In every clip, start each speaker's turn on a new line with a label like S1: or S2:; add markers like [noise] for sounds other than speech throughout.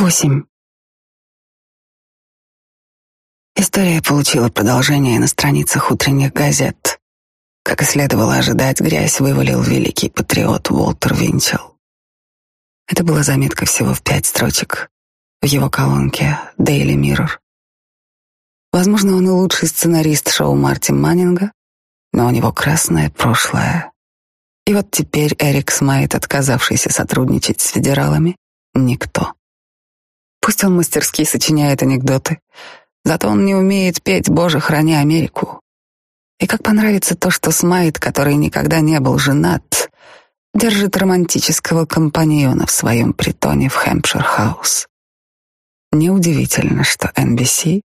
S1: Восемь. История получила продолжение на страницах утренних газет. Как и следовало ожидать, грязь вывалил великий патриот Уолтер Винчел. Это была заметка всего в пять строчек в его колонке Daily Mirror. Возможно, он и лучший сценарист шоу Марти Маннинга, но у него красное прошлое. И вот теперь Эрик Смайт, отказавшийся сотрудничать с федералами, никто. Пусть он мастерски сочиняет анекдоты, зато он не умеет петь «Боже, храни Америку». И как понравится то, что Смайт, который никогда не был женат, держит романтического компаньона в своем притоне в Хэмпшир-хаус. Неудивительно, что NBC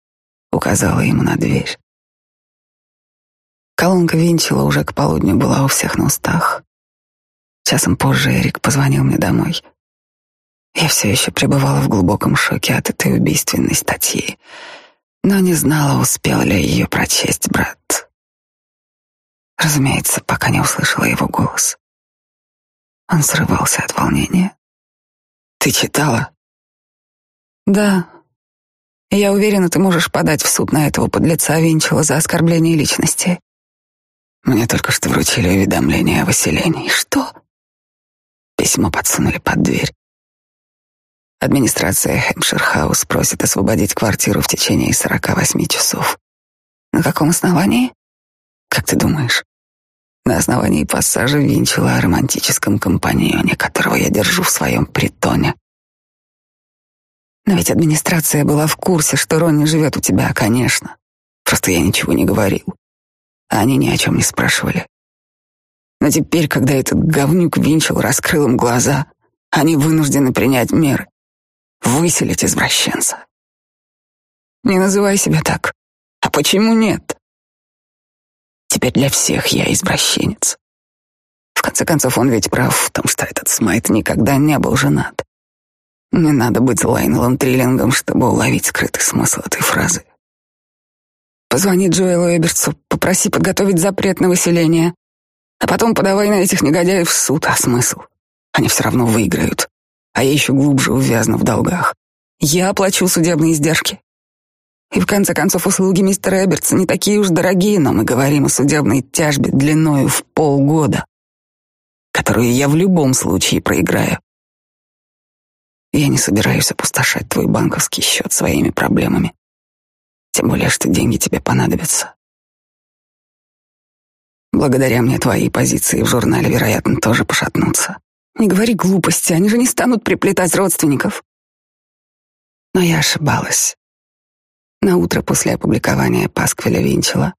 S1: указала ему на дверь. Колонка Винчелла уже к полудню была у всех на устах. Часом позже Эрик позвонил мне домой — я все еще пребывала в глубоком шоке от этой убийственной статьи, но не знала, успел ли ее прочесть брат. Разумеется, пока не услышала его голос. Он срывался от волнения. «Ты читала?» «Да. Я уверена, ты можешь подать в суд на этого подлеца Винчела за оскорбление личности». «Мне только что вручили уведомление о выселении». «Что?» Письмо подсунули под дверь. Администрация Хэмпшир-хаус просит освободить квартиру в течение 48 часов. На каком основании? Как ты думаешь? На основании пассажа Винчелла о романтическом компаньоне, которого я держу в своем притоне. Но ведь администрация была в курсе, что Ронни живет у тебя, конечно. Просто я ничего не говорил. А они ни о чем не спрашивали. Но теперь, когда этот говнюк Винчел раскрыл им глаза, они вынуждены принять меры. Выселить извращенца. Не называй себя так. А почему нет? Теперь для всех я извращенец. В конце концов, он ведь прав в том, что этот Смайт никогда не был женат. Не надо быть Лайнелом Триллингом, чтобы уловить скрытый смысл этой фразы. Позвони Джоэлу Эбертсу, попроси подготовить запрет на выселение, а потом подавай на этих негодяев в суд, а смысл? Они все равно выиграют а я еще глубже увязну в долгах. Я оплачу судебные издержки. И в конце концов услуги мистера Эбертса не такие уж дорогие, но мы говорим о судебной тяжбе длиною в полгода, которую я в любом случае проиграю. Я не собираюсь опустошать твой банковский счет своими проблемами. Тем более, что деньги тебе понадобятся. Благодаря мне твои позиции в журнале, вероятно, тоже пошатнутся. Не говори глупости, они же не станут приплетать родственников. Но я ошибалась. На утро после опубликования Пасквиля Винчела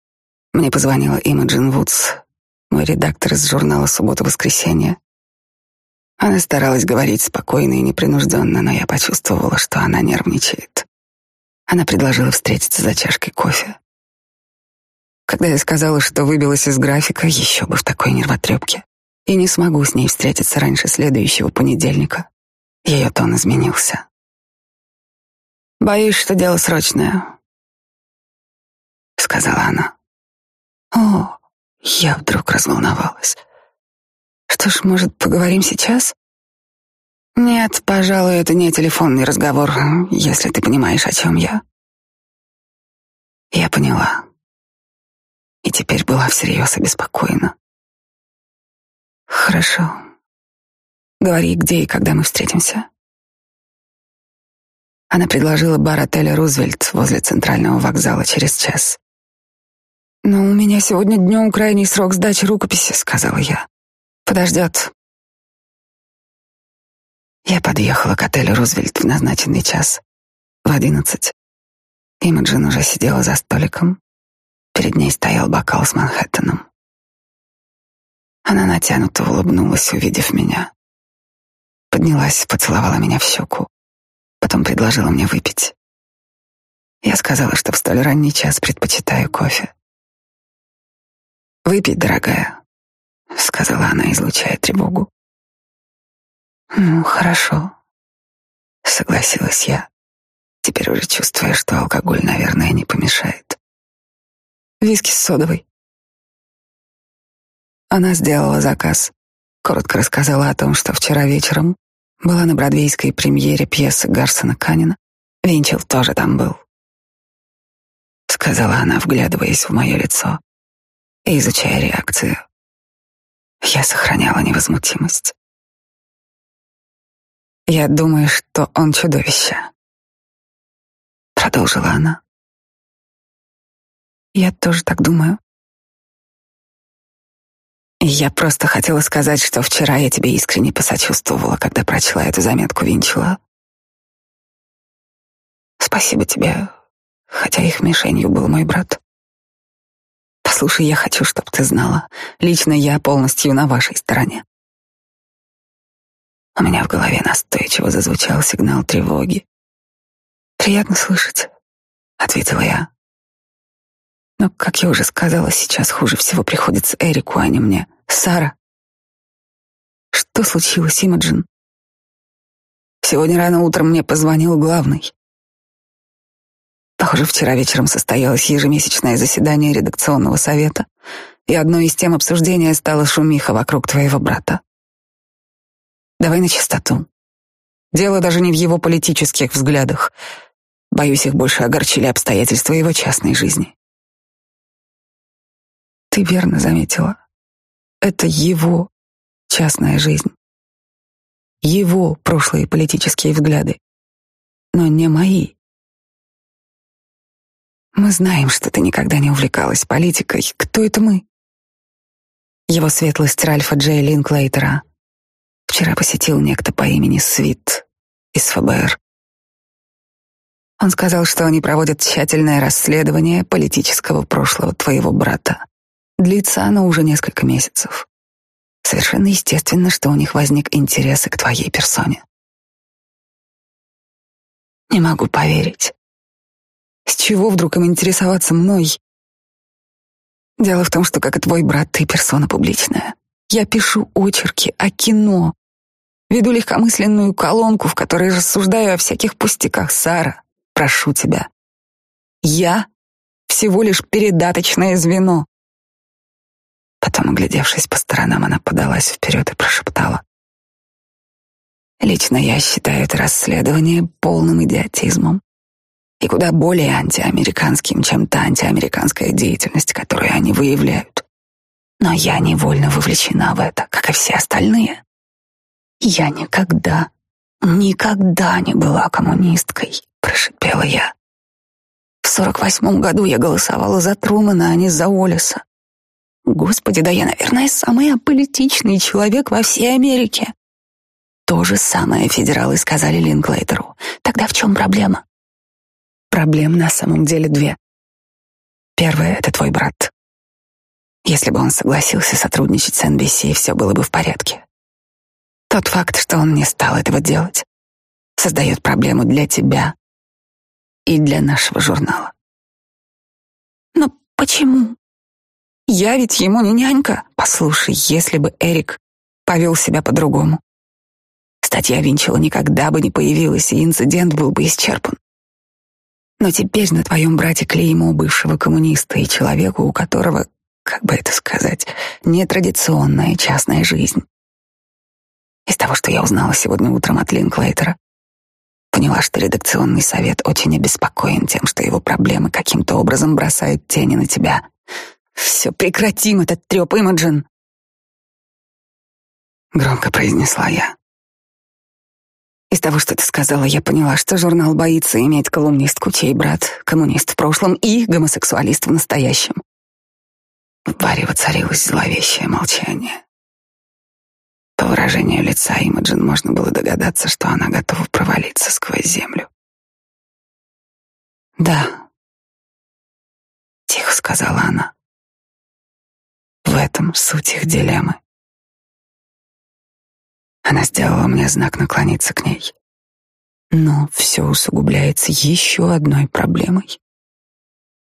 S1: мне позвонила Имаджин Вудс, мой редактор из журнала «Суббота-воскресенье». Она старалась говорить спокойно и непринужденно, но я почувствовала, что она нервничает. Она предложила встретиться за чашкой кофе. Когда я сказала, что выбилась из графика, еще бы в такой нервотрепке, и не смогу с ней встретиться раньше следующего понедельника. Ее тон изменился. Боюсь, что дело срочное, сказала она. О, я вдруг разволновалась. Что ж, может, поговорим сейчас? Нет, пожалуй, это не телефонный разговор, если ты понимаешь, о чем я. Я поняла. И теперь была всерьез обеспокоена. Хорошо. Говори, где и когда мы встретимся. Она предложила бар отеля «Рузвельт» возле центрального вокзала через час. «Но у меня сегодня днем крайний срок сдачи рукописи», — сказала я. «Подождет». Я подъехала к отелю «Рузвельт» в назначенный час, в одиннадцать. Имаджин уже сидела за столиком. Перед ней стоял бокал с Манхэттеном. Она натянуто улыбнулась, увидев меня. Поднялась, поцеловала меня в щеку. Потом предложила мне выпить. Я сказала, что в столь ранний час предпочитаю кофе. «Выпей, дорогая», — сказала она, излучая тревогу. «Ну, хорошо», — согласилась я, теперь уже чувствуя, что алкоголь, наверное, не помешает. «Виски с содовой», она сделала заказ, коротко рассказала о том, что вчера вечером была на бродвейской премьере пьесы Гарсона Канина. Винчел тоже там был. Сказала она, вглядываясь в мое лицо и изучая реакцию. Я сохраняла невозмутимость. Я думаю, что он чудовище. Продолжила она. Я тоже так думаю. Я просто хотела сказать, что вчера я тебе искренне посочувствовала, когда прочла эту заметку Винчела. Спасибо тебе, хотя их мишенью был мой брат. Послушай, я хочу, чтобы ты знала, лично я полностью на вашей стороне. У меня в голове настойчиво зазвучал сигнал тревоги. «Приятно слышать», — ответила я. «Но, как я уже сказала, сейчас хуже всего приходится Эрику, а не мне. Сара». «Что случилось, Имаджин?» «Сегодня рано утром мне позвонил главный. Похоже, вчера вечером состоялось ежемесячное заседание редакционного совета, и одной из тем обсуждения стала шумиха вокруг твоего брата. Давай на чистоту. Дело даже не в его политических взглядах. Боюсь, их больше огорчили обстоятельства его частной жизни. Ты верно заметила. Это его частная жизнь. Его прошлые политические взгляды. Но не мои. Мы знаем, что ты никогда не увлекалась политикой. Кто это мы? Его светлость Ральфа Джей Линклейтера вчера посетил некто по имени Свит из ФБР. Он сказал, что они проводят тщательное расследование политического прошлого твоего брата. Длится оно уже несколько месяцев. Совершенно естественно, что у них возник интерес к твоей персоне. Не могу поверить. С чего вдруг им интересоваться мной? Дело в том, что, как и твой брат, ты персона публичная. Я пишу очерки о кино. Веду легкомысленную колонку, в которой рассуждаю о всяких пустяках. Сара, прошу тебя. Я всего лишь передаточное звено. Потом, оглядевшись по сторонам, она подалась вперед и прошептала. Лично я считаю это расследование полным идиотизмом и куда более антиамериканским, чем та антиамериканская деятельность, которую они выявляют. Но я невольно вовлечена в это, как и все остальные. Я никогда, никогда не была коммунисткой, прошипела я. В сорок восьмом году я голосовала за Трумана, а не за Олиса. Господи, да я, наверное, самый аполитичный человек во всей Америке. То же самое федералы сказали Линклейтеру. Тогда в чем проблема? Проблем на самом деле две. Первая — это твой брат. Если бы он согласился сотрудничать с NBC, все было бы в порядке. Тот факт, что он не стал этого делать, создает проблему для тебя и для нашего журнала. Но почему? Я ведь ему не нянька. Послушай, если бы Эрик повел себя по-другому, статья Винчела никогда бы не появилась, и инцидент был бы исчерпан. Но теперь на твоем брате клеймо бывшего коммуниста и человека, у которого, как бы это сказать, нетрадиционная частная жизнь. Из того, что я узнала сегодня утром от Линклейтера, поняла, что редакционный совет очень обеспокоен тем, что его проблемы каким-то образом бросают тени на тебя. Все, прекратим этот треп, Имаджин. Громко произнесла я. Из того, что ты сказала, я поняла, что журнал боится иметь колумнистку, чей брат коммунист в прошлом и гомосексуалист в настоящем. В баре воцарилось зловещее молчание. По выражению лица Имаджин можно было догадаться, что она готова провалиться сквозь землю. «Да», — тихо сказала она. «В этом суть их дилеммы. Она сделала мне знак наклониться к ней. Но все усугубляется еще одной проблемой.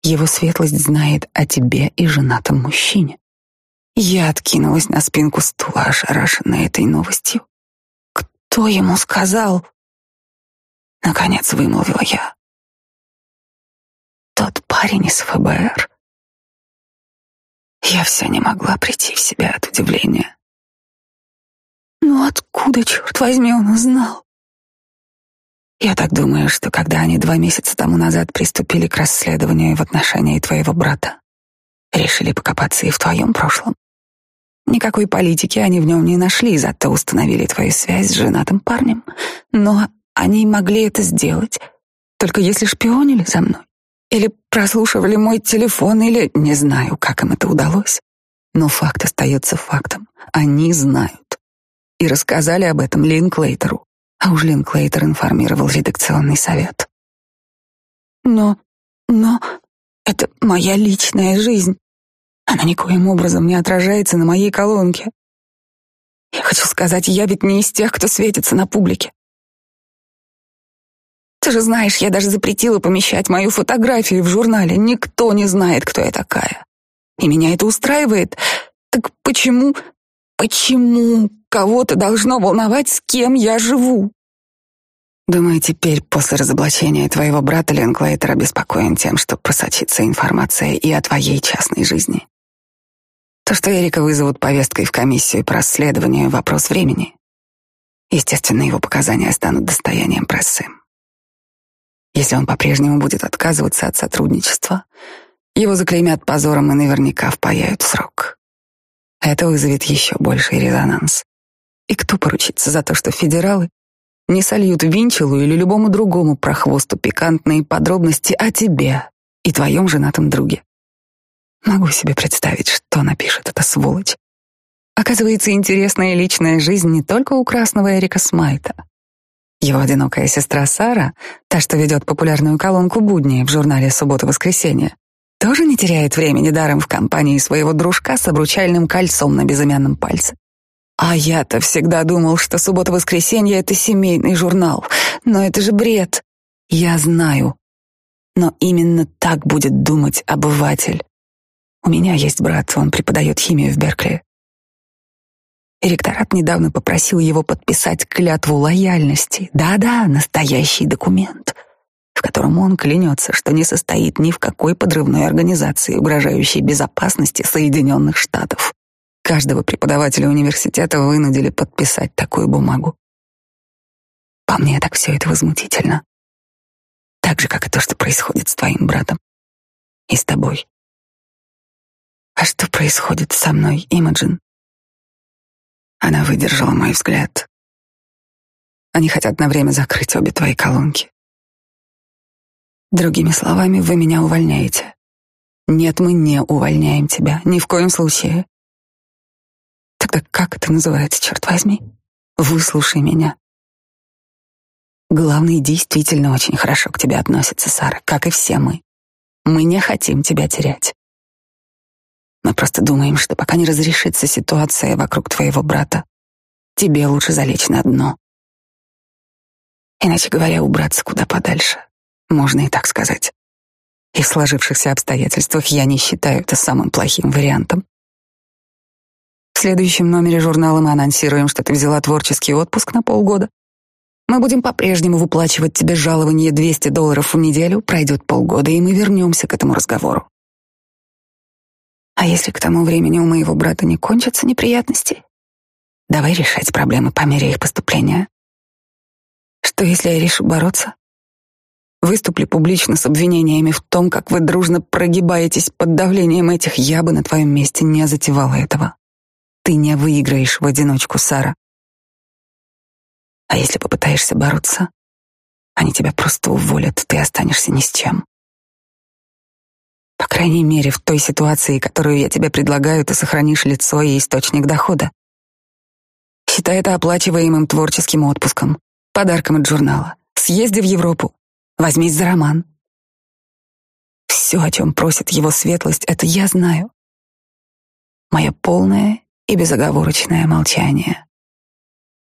S1: Его светлость знает о тебе и женатом мужчине. Я откинулась на спинку стула, ошарашенная этой новостью. Кто ему сказал? Наконец вымолвила я. Тот парень из ФБР. Я все не могла прийти в себя от удивления. Но откуда, черт возьми, он узнал? Я так думаю, что когда они два месяца тому назад приступили к расследованию в отношении твоего брата, решили покопаться и в твоем прошлом. Никакой политики они в нем не нашли, зато установили твою связь с женатым парнем. Но они могли это сделать, только если шпионили за мной. Или прослушивали мой телефон, или не знаю, как им это удалось. Но факт остается фактом. Они знают. И рассказали об этом Линклейтеру. А уж Линклейтер информировал редакционный совет. Но, но, это моя личная жизнь. Она никоим образом не отражается на моей колонке. Я хочу сказать, я ведь не из тех, кто светится на публике. Ты же знаешь, я даже запретила помещать мою фотографию в журнале. Никто не знает, кто я такая. И меня это устраивает. Так почему, почему кого-то должно волновать, с кем я живу? Думаю, теперь, после разоблачения твоего брата, Линклейтер обеспокоен тем, что просочится информация и о твоей частной жизни. То, что Эрика вызовут повесткой в комиссию по расследованию, вопрос времени. Естественно, его показания станут достоянием прессы. Если он по-прежнему будет отказываться от сотрудничества, его заклеймят позором и наверняка впаяют срок. Это вызовет еще больший резонанс. И кто поручится за то, что федералы не сольют Винчелу или любому другому прохвосту пикантные подробности о тебе и твоем женатом друге? Могу себе представить, что напишет эта сволочь. Оказывается, интересная личная жизнь не только у красного Эрика Смайта. Его одинокая сестра Сара, та, что ведет популярную колонку «Будни» в журнале «Суббота-воскресенье», тоже не теряет времени даром в компании своего дружка с обручальным кольцом на безымянном пальце. А я-то всегда думал, что «Суббота-воскресенье» — это семейный журнал. Но это же бред. Я знаю. Но именно так будет думать обыватель. У меня есть брат, он преподает химию в Беркли. Ректорат недавно попросил его подписать клятву лояльности. Да-да, настоящий документ, в котором он клянется, что не состоит ни в какой подрывной организации, угрожающей безопасности Соединенных Штатов. Каждого преподавателя университета вынудили подписать такую бумагу. По мне так все это возмутительно. Так же, как и то, что происходит с твоим братом. И с тобой. А что происходит со мной, Имаджин? Она выдержала мой взгляд. Они хотят на время закрыть обе твои колонки. Другими словами, вы меня увольняете. Нет, мы не увольняем тебя. Ни в коем случае. Тогда как это называется, черт возьми? Выслушай меня. Главный действительно очень хорошо к тебе относится, Сара, как и все мы. Мы не хотим тебя терять. Мы просто думаем, что пока не разрешится ситуация вокруг твоего брата, тебе лучше залечь на дно. Иначе говоря, убраться куда подальше. Можно и так сказать. И в сложившихся обстоятельствах я не считаю это самым плохим вариантом. В следующем номере журнала мы анонсируем, что ты взяла творческий отпуск на полгода. Мы будем по-прежнему выплачивать тебе жалование 200 долларов в неделю, пройдет полгода, и мы вернемся к этому разговору. А если к тому времени у моего брата не кончатся неприятности? Давай решать проблемы по мере их поступления. Что если я решу бороться? Выступлю публично с обвинениями в том, как вы дружно прогибаетесь под давлением этих, я бы на твоем месте не затевала этого. Ты не выиграешь в одиночку, Сара. А если попытаешься бороться, они тебя просто уволят, ты останешься ни с чем. По крайней мере, в той ситуации, которую я тебе предлагаю, ты сохранишь лицо и источник дохода. Считай это оплачиваемым творческим отпуском, подарком от журнала. Съезди в Европу, возьмись за роман. Все, о чем просит его светлость, это я знаю. Мое полное и безоговорочное молчание.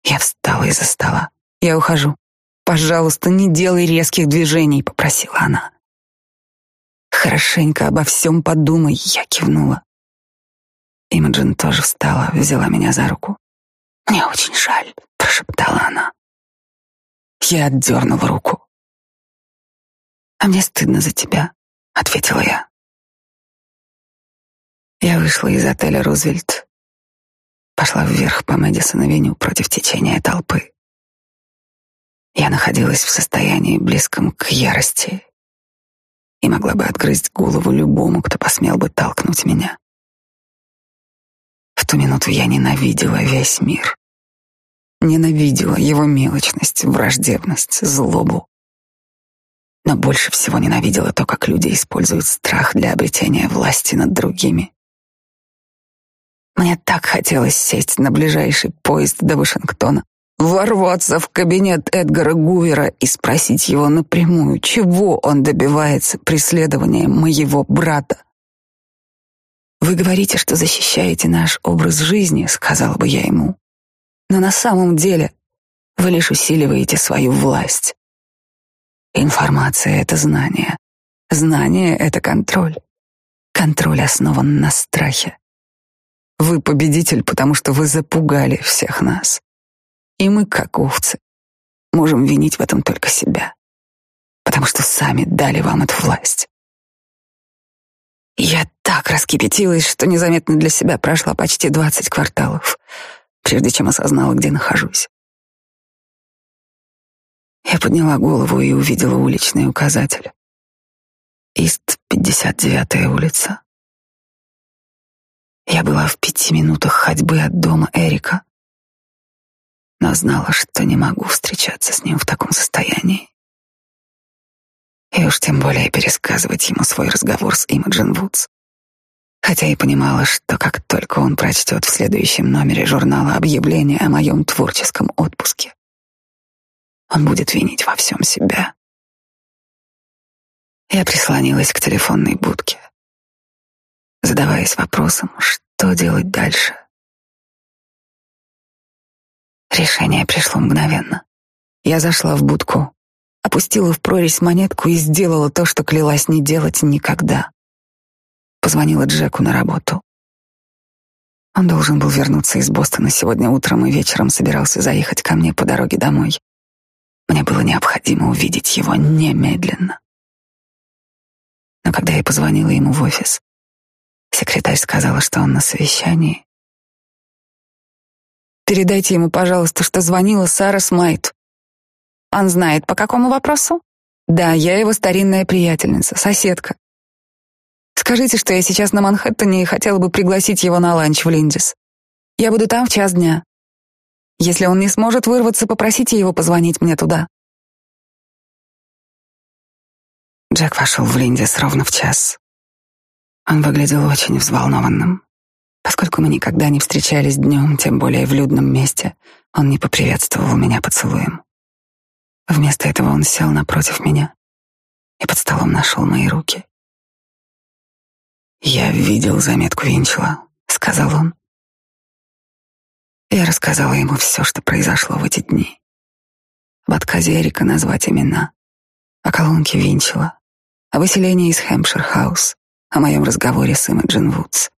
S1: Я встала из-за стола. Я ухожу. «Пожалуйста, не делай резких движений», — попросила она. Хорошенько обо всем подумай, я кивнула. Имаджин тоже встала, взяла меня за руку. Мне очень жаль, прошептала она. Я отдернула руку. А мне стыдно за тебя, ответила я. Я вышла из отеля Рузвельт. пошла вверх по Мэдисон-авеню против течения толпы. Я находилась в состоянии близком к ярости и могла бы отгрызть голову любому, кто посмел бы толкнуть меня. В ту минуту я ненавидела весь мир. Ненавидела его мелочность, враждебность, злобу. Но больше всего ненавидела то, как люди используют страх для обретения власти над другими. Мне так хотелось сесть на ближайший поезд до Вашингтона, ворваться в кабинет Эдгара Гувера и спросить его напрямую, чего он добивается преследованием моего брата. «Вы говорите, что защищаете наш образ жизни», — сказала бы я ему. «Но на самом деле вы лишь усиливаете свою власть. Информация — это знание. Знание — это контроль. Контроль основан на страхе. Вы победитель, потому что вы запугали всех нас. И мы, как овцы, можем винить в этом только себя, потому что сами дали вам эту власть. Я так раскипятилась, что незаметно для себя прошла почти двадцать кварталов, прежде чем осознала, где нахожусь. Я подняла голову и увидела уличный указатель. Ист, 59-я улица. Я была в пяти минутах ходьбы от дома Эрика, но знала, что не могу встречаться с ним в таком состоянии. И уж тем более пересказывать ему свой разговор с Имаджин Вудс. Хотя и понимала, что как только он прочтет в следующем номере журнала объявление о моем творческом отпуске, он будет винить во всем себя. Я прислонилась к телефонной будке, задаваясь вопросом, что делать дальше. Решение пришло мгновенно. Я зашла в будку, опустила в прорезь монетку и сделала то, что клялась не делать никогда. Позвонила Джеку на работу. Он должен был вернуться из Бостона сегодня утром и вечером собирался заехать ко мне по дороге домой. Мне было необходимо увидеть его немедленно. Но когда я позвонила ему в офис, секретарь сказала, что он на совещании, Передайте ему, пожалуйста, что звонила Сара Смайт. Он знает, по какому вопросу? Да, я его старинная приятельница, соседка. Скажите, что я сейчас на Манхэттене и хотела бы пригласить его на ланч в Линдис. Я буду там в час дня. Если он не сможет вырваться, попросите его позвонить мне туда. Джек вошел в Линдис ровно в час. Он выглядел очень взволнованным. Поскольку мы никогда не встречались днем, тем более в людном месте, он не поприветствовал меня поцелуем. Вместо этого он сел напротив меня и под столом нашел мои руки. «Я видел заметку Винчелла», — сказал он. Я рассказала ему все, что произошло в эти дни. Об отказе Эрика назвать имена, о колонке Винчелла, о выселении из Хэмпшир-хаус, о моем разговоре с Имаджин Вудс.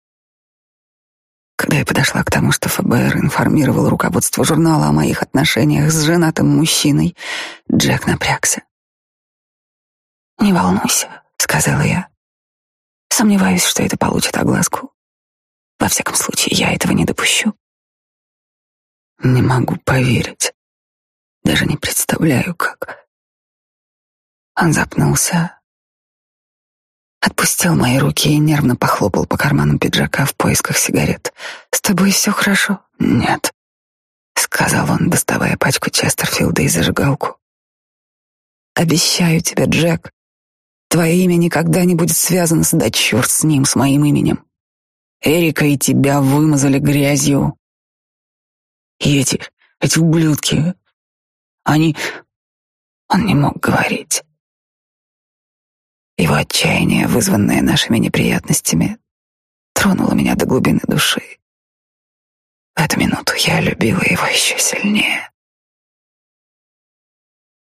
S1: Когда я подошла к тому, что ФБР информировал руководство журнала о моих отношениях с женатым мужчиной, Джек напрягся. «Не волнуйся», — сказала я. «Сомневаюсь, что это получит огласку. Во всяком случае, я этого не допущу». «Не могу поверить. Даже не представляю, как...» Он запнулся, отпустил мои руки и нервно похлопал по карманам пиджака в поисках сигарет. «С тобой все хорошо?» «Нет», — сказал он, доставая пачку Честерфилда и зажигалку. «Обещаю тебе, Джек, твое имя никогда не будет связано с да черт с ним, с моим именем. Эрика и тебя вымазали грязью. И эти, эти ублюдки, они...» Он не мог говорить. Его отчаяние, вызванное нашими неприятностями, тронуло меня до глубины души. В эту минуту я любила его еще сильнее.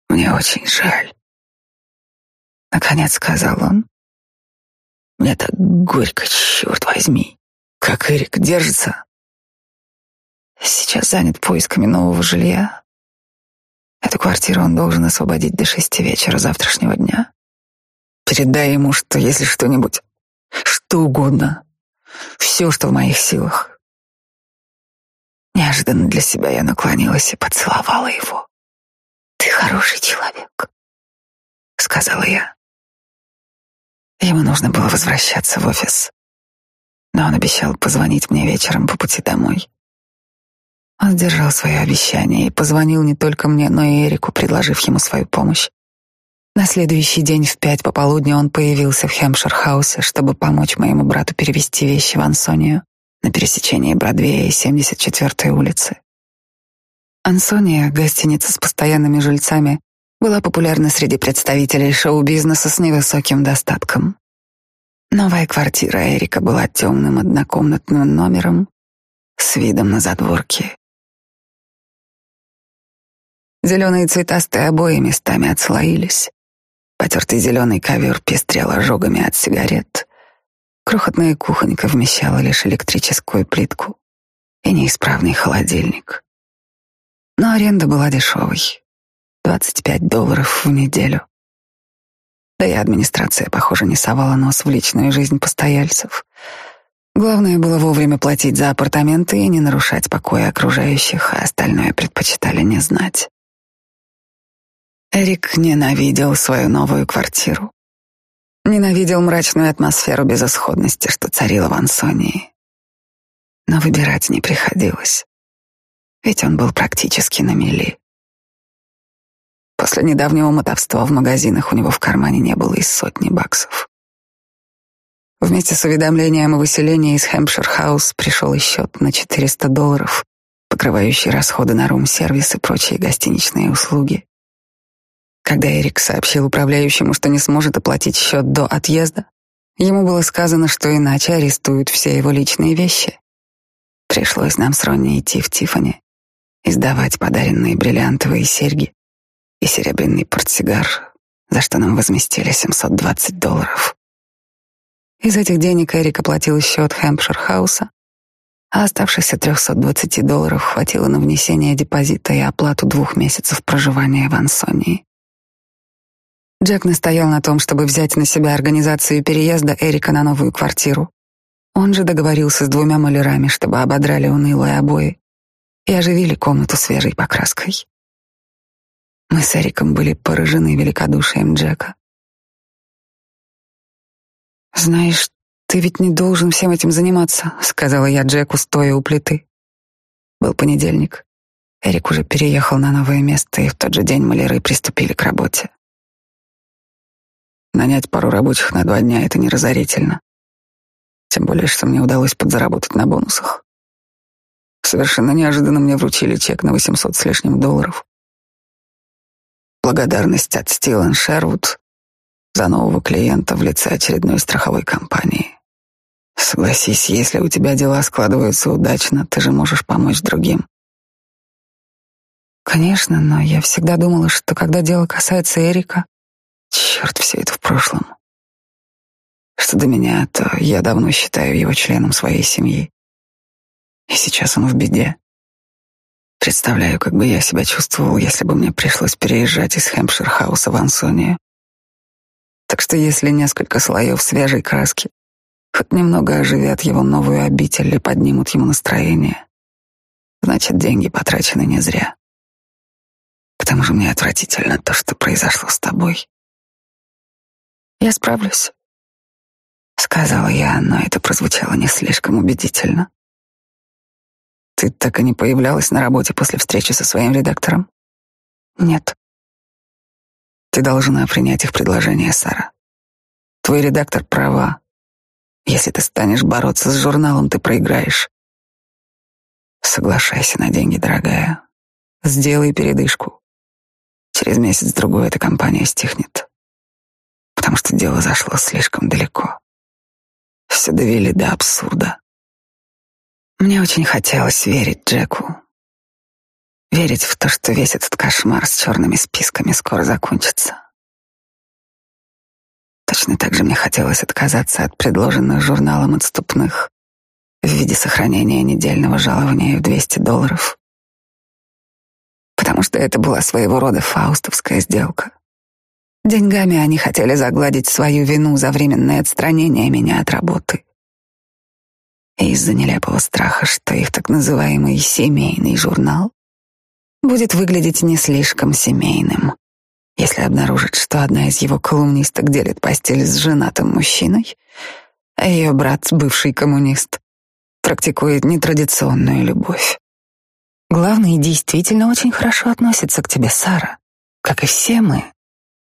S1: Мне очень жаль. Наконец сказал он. Мне так горько, черт возьми. Как Эрик держится. Сейчас занят поисками нового жилья. Эту квартиру он должен освободить до шести вечера завтрашнего дня. Передай ему, что если что-нибудь, что угодно, все, что в моих силах, Неожиданно для себя я наклонилась и поцеловала его. «Ты хороший человек», — сказала я. Ему нужно было возвращаться в офис, но он обещал позвонить мне вечером по пути домой. Он сдержал свое обещание и позвонил не только мне, но и Эрику, предложив ему свою помощь. На следующий день в пять пополудни он появился в Хэмпшир-хаусе, чтобы помочь моему брату перевести вещи в Ансонию на пересечении Бродвея и 74-й улицы. Ансония, гостиница с постоянными жильцами, была популярна среди представителей шоу-бизнеса с невысоким достатком. Новая квартира Эрика была темным однокомнатным номером с видом на задворки. Зеленые цветастые обои местами отслоились. Потертый зеленый ковер пестрел ожогами от сигарет. Крохотная кухонька вмещала лишь электрическую плитку и неисправный холодильник. Но аренда была дешевой — 25 долларов в неделю. Да и администрация, похоже, не совала нос в личную жизнь постояльцев. Главное было вовремя платить за апартаменты и не нарушать покоя окружающих, а остальное предпочитали не знать. Эрик ненавидел свою новую квартиру. Ненавидел мрачную атмосферу безысходности, что царила в Ансонии. Но выбирать не приходилось, ведь он был практически на мели. После недавнего мотовства в магазинах у него в кармане не было и сотни баксов. Вместе с уведомлением о выселении из Хэмпшир-хаус пришел и счет на 400 долларов, покрывающий расходы на рум-сервис и прочие гостиничные услуги. Когда Эрик сообщил управляющему, что не сможет оплатить счет до отъезда, ему было сказано, что иначе арестуют все его личные вещи. Пришлось нам с Ронни идти в Тифани и сдавать подаренные бриллиантовые серьги и серебряный портсигар, за что нам возместили 720 долларов. Из этих денег Эрик оплатил счет Хэмпшир-хауса, а оставшихся 320 долларов хватило на внесение депозита и оплату двух месяцев проживания в Ансонии. Джек настоял на том, чтобы взять на себя организацию переезда Эрика на новую квартиру. Он же договорился с двумя малярами, чтобы ободрали унылые обои и оживили комнату свежей покраской. Мы с Эриком были поражены великодушием Джека. «Знаешь, ты ведь не должен всем этим заниматься», — сказала я Джеку, стоя у плиты. Был понедельник. Эрик уже переехал на новое место, и в тот же день маляры приступили к работе. Нанять пару рабочих на два дня — это не разорительно. Тем более, что мне удалось подзаработать на бонусах. Совершенно неожиданно мне вручили чек на 800 с лишним долларов. Благодарность от Стилен Шервуд за нового клиента в лице очередной страховой компании. Согласись, если у тебя дела складываются удачно, ты же можешь помочь другим. Конечно, но я всегда думала, что когда дело касается Эрика, Черт, все это в прошлом. Что до меня, то я давно считаю его членом своей семьи. И сейчас он в беде. Представляю, как бы я себя чувствовал, если бы мне пришлось переезжать из Хэмпшир-хауса в Ансонию. Так что если несколько слоев свежей краски хоть немного оживят его новую обитель и поднимут ему настроение, значит, деньги потрачены не зря. К тому же мне отвратительно то, что произошло с тобой. Я справлюсь, сказала я, но это прозвучало не слишком убедительно. Ты так и не появлялась на работе после встречи со своим редактором? Нет. Ты должна принять их предложение, Сара. Твой редактор права. Если ты станешь бороться с журналом, ты проиграешь. Соглашайся на деньги, дорогая. Сделай передышку. Через месяц-другой эта компания стихнет потому что дело зашло слишком далеко. Все довели до абсурда. Мне очень хотелось верить Джеку. Верить в то, что весь этот кошмар с черными списками скоро закончится. Точно так же мне хотелось отказаться от предложенных журналом отступных в виде сохранения недельного жалования в 200 долларов. Потому что это была своего рода фаустовская сделка. Деньгами они хотели загладить свою вину за временное отстранение меня от работы. из-за нелепого страха, что их так называемый семейный журнал будет выглядеть не слишком семейным, если обнаружит, что одна из его колумнисток делит постель с женатым мужчиной, а ее брат, бывший коммунист, практикует нетрадиционную любовь. Главный действительно очень хорошо относится к тебе, Сара, как и все мы.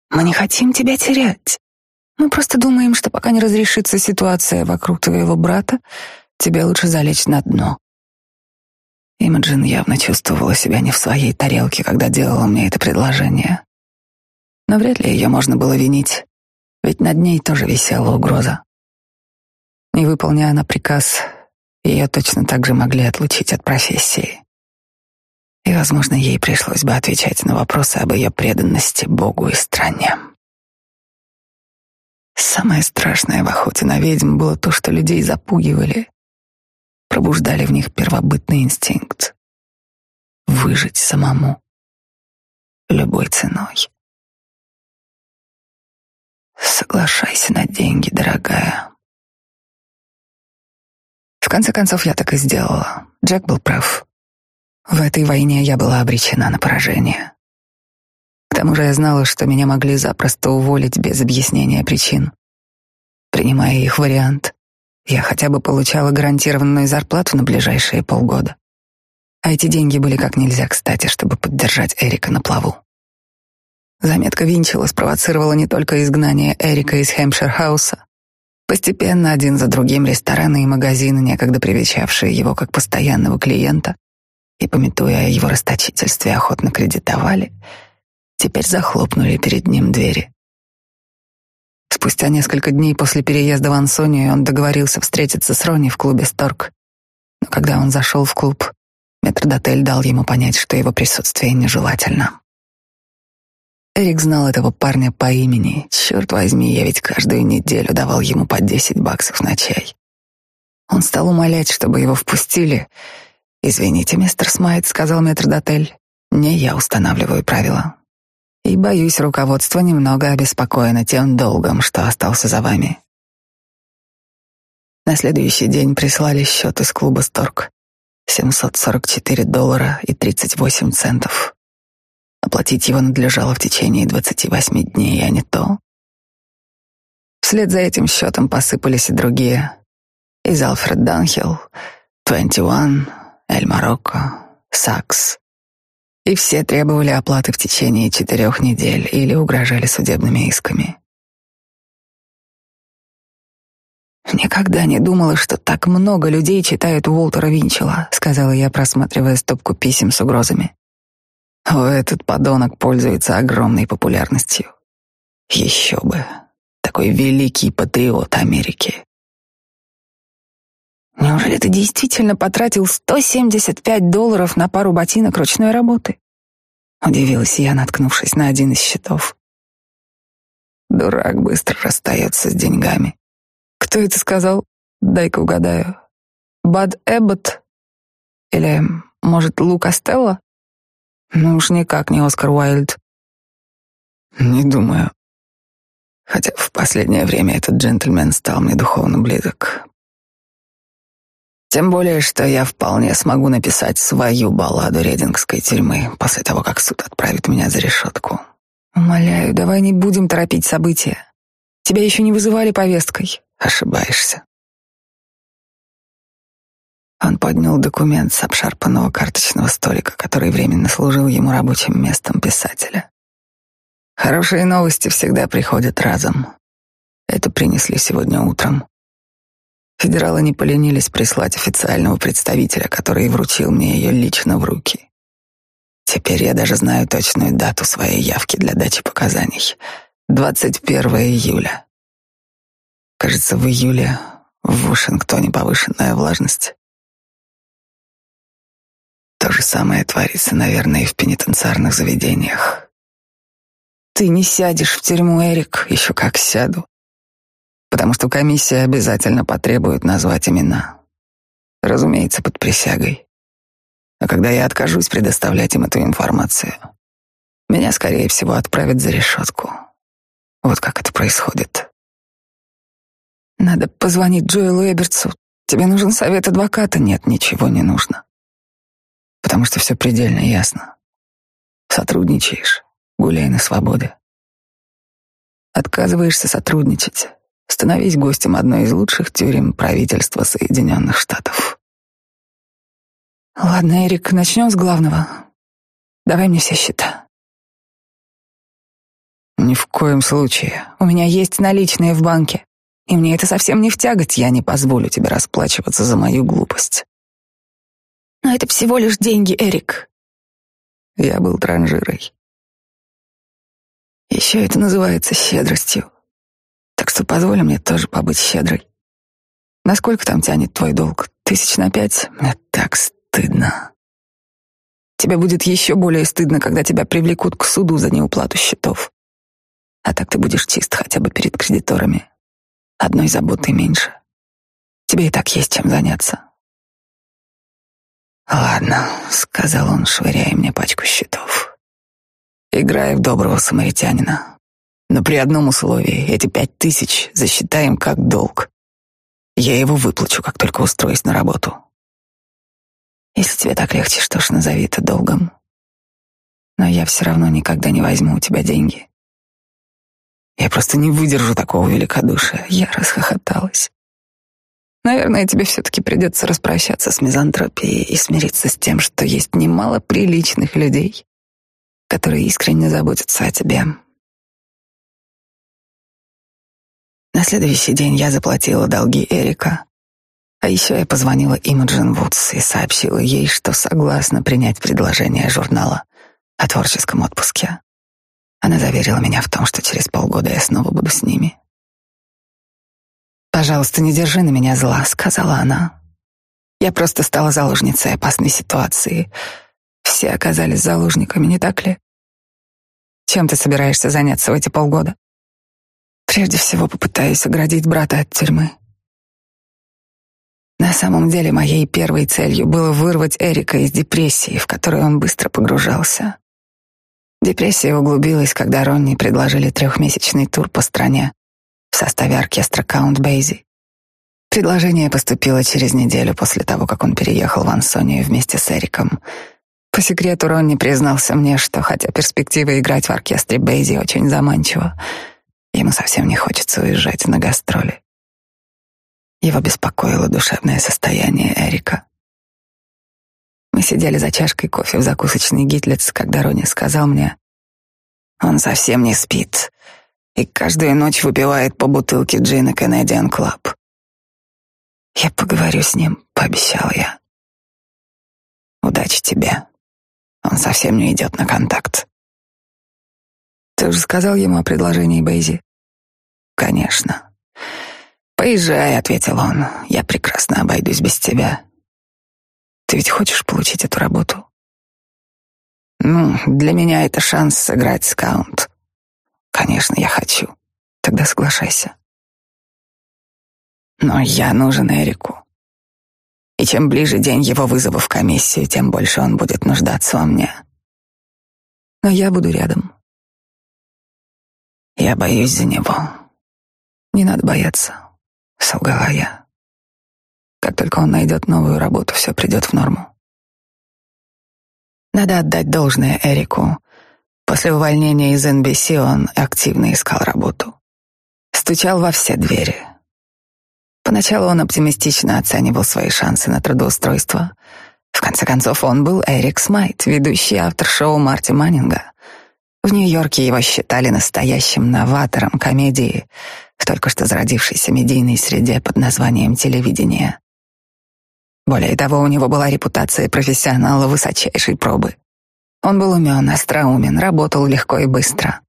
S1: Мы не хотим тебя терять. Мы просто думаем, что пока не разрешится ситуация вокруг твоего брата, тебе лучше залечь на дно. Имаджин явно чувствовала себя не в своей тарелке, когда делала мне это предложение. Но вряд ли ее можно было винить, ведь над ней тоже висела угроза. Не выполняя она приказ, ее точно так же могли отлучить от профессии. И, возможно, ей пришлось бы отвечать на вопросы об ее преданности Богу и стране. Самое страшное в охоте на ведьм было то, что людей запугивали, пробуждали в них первобытный инстинкт — выжить самому любой ценой. Соглашайся на деньги, дорогая. В конце концов, я так и сделала. Джек был прав. В этой войне я была обречена на поражение. К тому же я знала, что меня могли запросто уволить без объяснения причин. Принимая их вариант, я хотя бы получала гарантированную зарплату на ближайшие полгода. А эти деньги были как нельзя кстати, чтобы поддержать Эрика на плаву. Заметка Винчела спровоцировала не только изгнание Эрика из Хэмпшир-хауса. Постепенно один за другим рестораны и магазины, некогда привечавшие его как постоянного клиента и, памятуя о его расточительстве, охотно кредитовали, теперь захлопнули перед ним двери. Спустя несколько дней после переезда в Ансонию он договорился встретиться с Ронни в клубе «Сторг». Но когда он зашел в клуб, метрдотель дал ему понять, что его присутствие нежелательно. Эрик знал этого парня по имени. Черт возьми, я ведь каждую неделю давал ему по десять баксов на чай. Он стал умолять, чтобы его впустили. «Извините, мистер Смайт», — сказал метрдотель, — «не я устанавливаю правила. И, боюсь, руководство немного обеспокоено тем долгом, что остался за вами. На следующий день прислали счет из клуба «Сторг» — 744 доллара и 38 центов. Оплатить его надлежало в течение 28 дней, а не то. Вслед за этим счетом посыпались и другие. Из Алфред Данхилл, 21, Эль Марокко, Сакс, и все требовали оплаты в течение четырех недель или угрожали судебными исками. «Никогда не думала, что так много людей читают Уолтера Винчела», — сказала я, просматривая стопку писем с угрозами. «О, этот подонок пользуется огромной популярностью. Еще бы, такой великий патриот Америки». Неужели ты действительно потратил 175 долларов на пару ботинок ручной работы? Удивилась я, наткнувшись на один из счетов. Дурак быстро расстается с деньгами. Кто это сказал? Дай-ка угадаю. Бад Эббот? Или, может, Лу Костелло? Ну уж никак не Оскар Уайльд. Не думаю. Хотя в последнее время этот джентльмен стал мне духовно близок. Тем более, что я вполне смогу написать свою балладу редингской тюрьмы после того, как суд отправит меня за решетку. Умоляю, давай не будем торопить события. Тебя еще не вызывали повесткой. Ошибаешься. Он поднял документ с обшарпанного карточного столика, который временно служил ему рабочим местом писателя. Хорошие новости всегда приходят разом. Это принесли сегодня утром. Федералы не поленились прислать официального представителя, который вручил мне ее лично в руки. Теперь я даже знаю точную дату своей явки для дачи показаний. 21 июля. Кажется, в июле в Вашингтоне повышенная влажность. То же самое творится, наверное, и в пенитенциарных заведениях. Ты не сядешь в тюрьму, Эрик, еще как сяду потому что комиссия обязательно потребует назвать имена. Разумеется, под присягой. А когда я откажусь предоставлять им эту информацию, меня, скорее всего, отправят за решетку. Вот как это происходит. Надо позвонить Джоэлу Эбертсу. Тебе нужен совет адвоката? Нет, ничего не нужно. Потому что все предельно ясно. Сотрудничаешь, гуляй на свободе. Отказываешься сотрудничать, становись гостем одной из лучших тюрем правительства Соединенных Штатов. Ладно, Эрик, начнем с главного. Давай мне все счета. Ни в коем случае. У меня есть наличные в банке. И мне это совсем не в тягость, я не позволю тебе расплачиваться за мою глупость. Но это всего лишь деньги, Эрик. Я был транжирой. Еще это называется щедростью. Так что позволь мне тоже побыть щедрой. Насколько там тянет твой долг? Тысяч на пять? Мне так стыдно. Тебе будет еще более стыдно, когда тебя привлекут к суду за неуплату счетов. А так ты будешь чист хотя бы перед кредиторами. Одной заботы меньше. Тебе и так есть чем заняться. Ладно, сказал он, швыряя мне пачку счетов. Играй в доброго самаритянина. Но при одном условии эти пять тысяч засчитаем как долг. Я его выплачу, как только устроюсь на работу. Если тебе так легче, что ж, назови это долгом. Но я все равно никогда не возьму у тебя деньги. Я просто не выдержу такого великодушия. Я расхохоталась. Наверное, тебе все-таки придется распрощаться с мизантропией и смириться с тем, что есть немало приличных людей, которые искренне заботятся о тебе. На следующий день я заплатила долги Эрика, а еще я позвонила Имаджин Вудс и сообщила ей, что согласна принять предложение журнала о творческом отпуске. Она заверила меня в том, что через полгода я снова буду с ними. «Пожалуйста, не держи на меня зла», — сказала она. «Я просто стала заложницей опасной ситуации. Все оказались заложниками, не так ли? Чем ты собираешься заняться в эти полгода?» «Прежде всего попытаюсь оградить брата от тюрьмы». На самом деле моей первой целью было вырвать Эрика из депрессии, в которую он быстро погружался. Депрессия углубилась, когда Ронни предложили трехмесячный тур по стране в составе оркестра Каунт Бейзи. Предложение поступило через неделю после того, как он переехал в Ансонию вместе с Эриком. По секрету Ронни признался мне, что хотя перспектива играть в оркестре Бейзи очень заманчива, ему совсем не хочется уезжать на гастроли. Его беспокоило душевное состояние Эрика. Мы сидели за чашкой кофе в закусочной Гитлиц, когда Рони сказал мне, он совсем не спит и каждую ночь выпивает по бутылке джина Canadian Club. Я поговорю с ним, пообещал я. Удачи тебе. Он совсем не идет на контакт. Ты уже сказал ему о предложении Бейзи? Конечно. Поезжай, ответил он. Я прекрасно обойдусь без тебя. Ты ведь хочешь получить эту работу? Ну, для меня это шанс сыграть скаунт. Конечно, я хочу. Тогда соглашайся. Но я нужен Эрику. И чем ближе день его вызова в комиссию, тем больше он будет нуждаться во мне. Но я буду рядом. Я боюсь за него. Не надо бояться, солгала я. Как только он найдет новую работу, все придет в норму. Надо отдать должное Эрику. После увольнения из NBC он активно искал работу. Стучал во все двери. Поначалу он оптимистично оценивал свои шансы на трудоустройство. В конце концов, он был Эрик Смайт, ведущий автор шоу Марти Маннинга. В Нью-Йорке его считали настоящим новатором комедии в только что зародившейся медийной среде под названием телевидение. Более того, у него была репутация профессионала высочайшей пробы. Он был умен, остроумен, работал легко и быстро.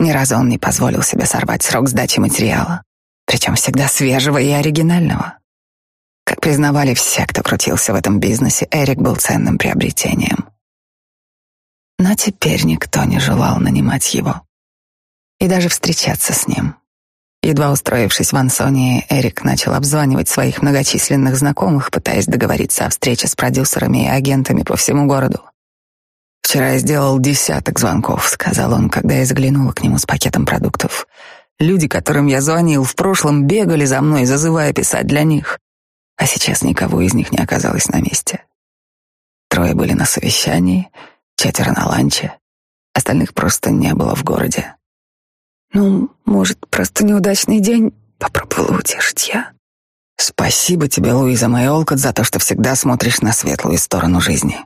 S1: Ни разу он не позволил себе сорвать срок сдачи материала, причем всегда свежего и оригинального. Как признавали все, кто крутился в этом бизнесе, Эрик был ценным приобретением. Но теперь никто не желал нанимать его и даже встречаться с ним. Едва устроившись в Ансонии, Эрик начал обзванивать своих многочисленных знакомых, пытаясь договориться о встрече с продюсерами и агентами по всему городу. «Вчера я сделал десяток звонков», — сказал он, когда я заглянула к нему с пакетом продуктов. «Люди, которым я звонил в прошлом, бегали за мной, зазывая писать для них. а сейчас никого из них не оказалось на месте. Трое были на совещании, четверо на ланче, остальных просто не было в городе.
S2: «Ну, может, просто неудачный день?» — попробовала утешить я.
S1: «Спасибо тебе, Луиза Мэйолкот, за то, что всегда смотришь на светлую сторону жизни».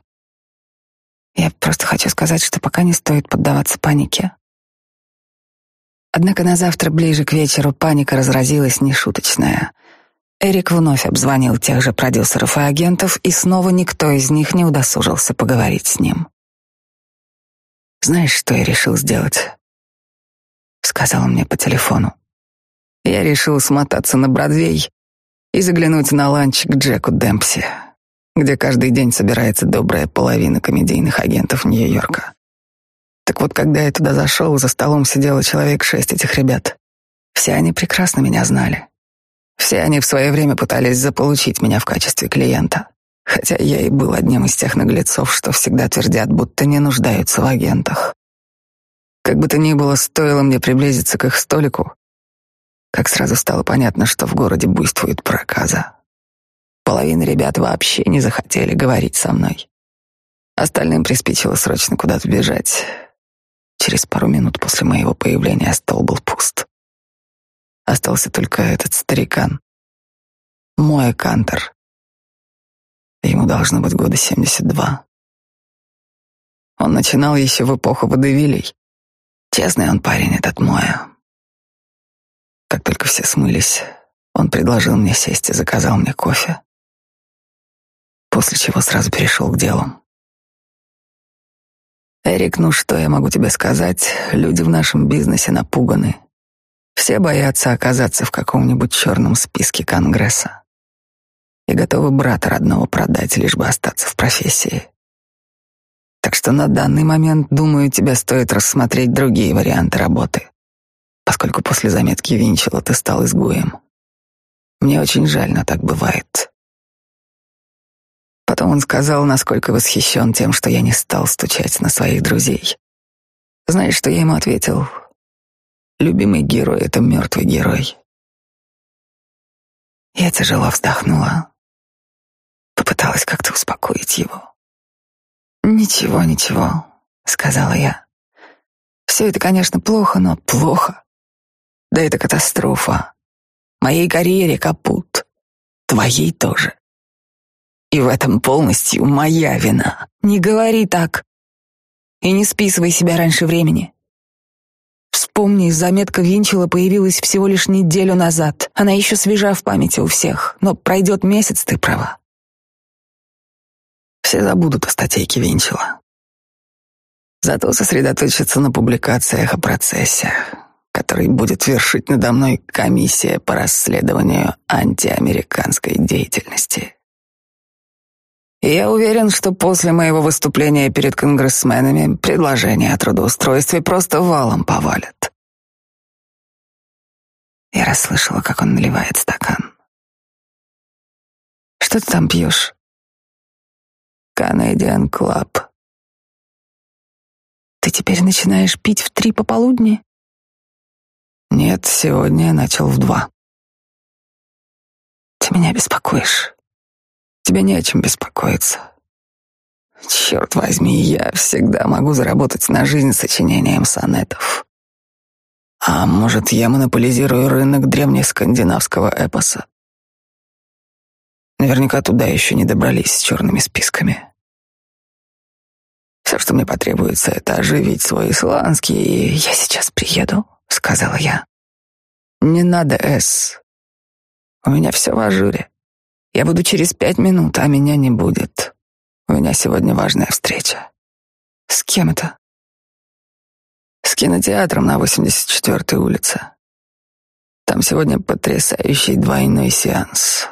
S2: Я просто хочу сказать, что пока не стоит поддаваться панике. Однако на завтра ближе к вечеру паника разразилась нешуточная. Эрик вновь обзвонил тех же продюсеров и агентов, и снова никто из них не удосужился поговорить с ним.
S1: «Знаешь, что я решил сделать?» Сказал мне по телефону. «Я решил смотаться на Бродвей и заглянуть на ланч к Джеку Демпси, где каждый день собирается добрая половина комедийных агентов Нью-Йорка. Так вот, когда я туда зашел, за столом сидело человек шесть этих ребят. Все они прекрасно меня знали. Все они в свое время пытались заполучить меня в качестве клиента. Хотя я и был одним из тех наглецов, что всегда твердят, будто не нуждаются в агентах. Как бы то ни было, стоило мне приблизиться к их столику, как сразу стало понятно, что в городе буйствует проказа. Половина ребят вообще не захотели говорить со мной. Остальным приспичило срочно куда-то бежать. Через пару минут после моего появления стол был пуст. Остался только этот старикан. Мой Кантер. Ему должно быть года семьдесят два. Он начинал еще в эпоху водевилей. Честный он парень, этот Моя. Как только все смылись, он предложил мне сесть и заказал мне кофе. После чего сразу перешел к делу. Эрик, ну что я могу тебе сказать? Люди в нашем бизнесе напуганы. Все боятся оказаться в каком-нибудь черном списке Конгресса и готовы брата родного продать, лишь бы остаться в профессии. Так что на данный момент, думаю, тебе стоит рассмотреть другие варианты работы, поскольку после заметки Винчела ты стал изгоем. Мне очень жаль, но так бывает. Потом он сказал, насколько восхищен тем, что я не стал стучать на своих друзей. Знаешь, что я ему ответил? Любимый герой — это мертвый герой. Я тяжело вздохнула. Попыталась как-то успокоить его. «Ничего, ничего», — сказала я. «Все это, конечно, плохо, но плохо. Да это катастрофа. Моей карьере капут. Твоей тоже. И в этом полностью моя вина. Не говори так. И не списывай себя раньше времени. Вспомни, заметка Винчела появилась всего лишь неделю назад. Она еще свежа в памяти у всех, но пройдет месяц, ты права. Все забудут о статейке Винчела. Зато сосредоточатся на публикациях о процессе, который будет вершить надо мной комиссия по расследованию антиамериканской деятельности. И я уверен, что после моего выступления перед конгрессменами предложение о трудоустройстве просто валом повалят. Я расслышала, как он наливает стакан. «Что ты там пьешь?» «Canadian Club». «Ты теперь начинаешь пить в три пополудни?» «Нет, сегодня я начал в два». «Ты меня беспокоишь». Тебе не о чем беспокоиться. Черт возьми, я всегда могу заработать на жизнь сочинением сонетов. А может, я монополизирую рынок древнескандинавского эпоса? Наверняка туда еще не добрались с черными списками. Все, что мне потребуется, это оживить свой исландский, и я сейчас приеду, сказала я. Не надо, С. У меня все в ажуре. Я буду через пять минут, а меня не будет. У меня сегодня важная встреча. С кем это? С кинотеатром на 84-й улице. Там сегодня потрясающий двойной сеанс.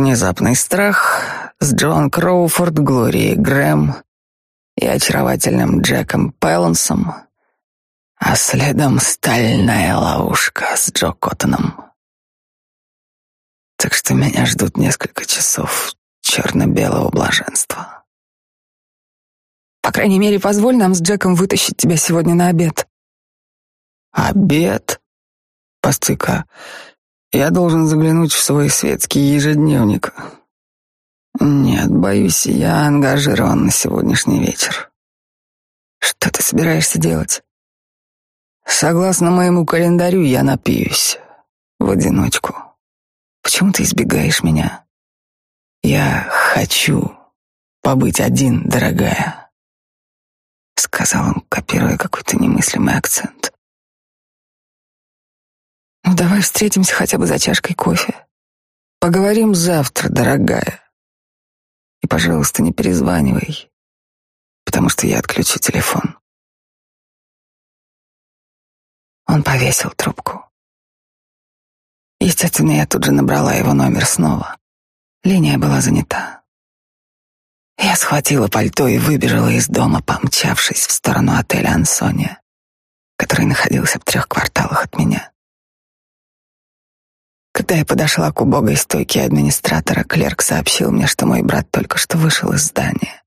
S1: Внезапный страх с Джон Кроуфорд, Глорией Грэм и очаровательным Джеком Пэлансом, а следом стальная ловушка с Джо Коттоном. Так что меня ждут несколько часов черно-белого блаженства. По крайней мере, позволь нам с Джеком вытащить тебя сегодня на обед. Обед? Постой-ка. Я должен заглянуть в свой светский ежедневник. Нет, боюсь, я ангажирован на сегодняшний вечер.
S2: Что ты собираешься делать?
S1: Согласно моему календарю, я напьюсь в одиночку.
S2: Почему ты избегаешь меня?
S1: Я хочу побыть один, дорогая, сказал он, копируя какой-то немыслимый акцент.
S2: Ну давай встретимся хотя бы за чашкой кофе.
S1: Поговорим завтра, дорогая. И, пожалуйста, не перезванивай, потому что я отключу телефон.
S2: Он повесил трубку. Естественно, я тут же набрала его номер снова. Линия была занята. Я схватила пальто и выбежала из дома, помчавшись в сторону отеля «Ансония», который находился в трех кварталах от меня. Когда я подошла к убогой стойке администратора, клерк сообщил мне, что мой брат только что вышел из здания.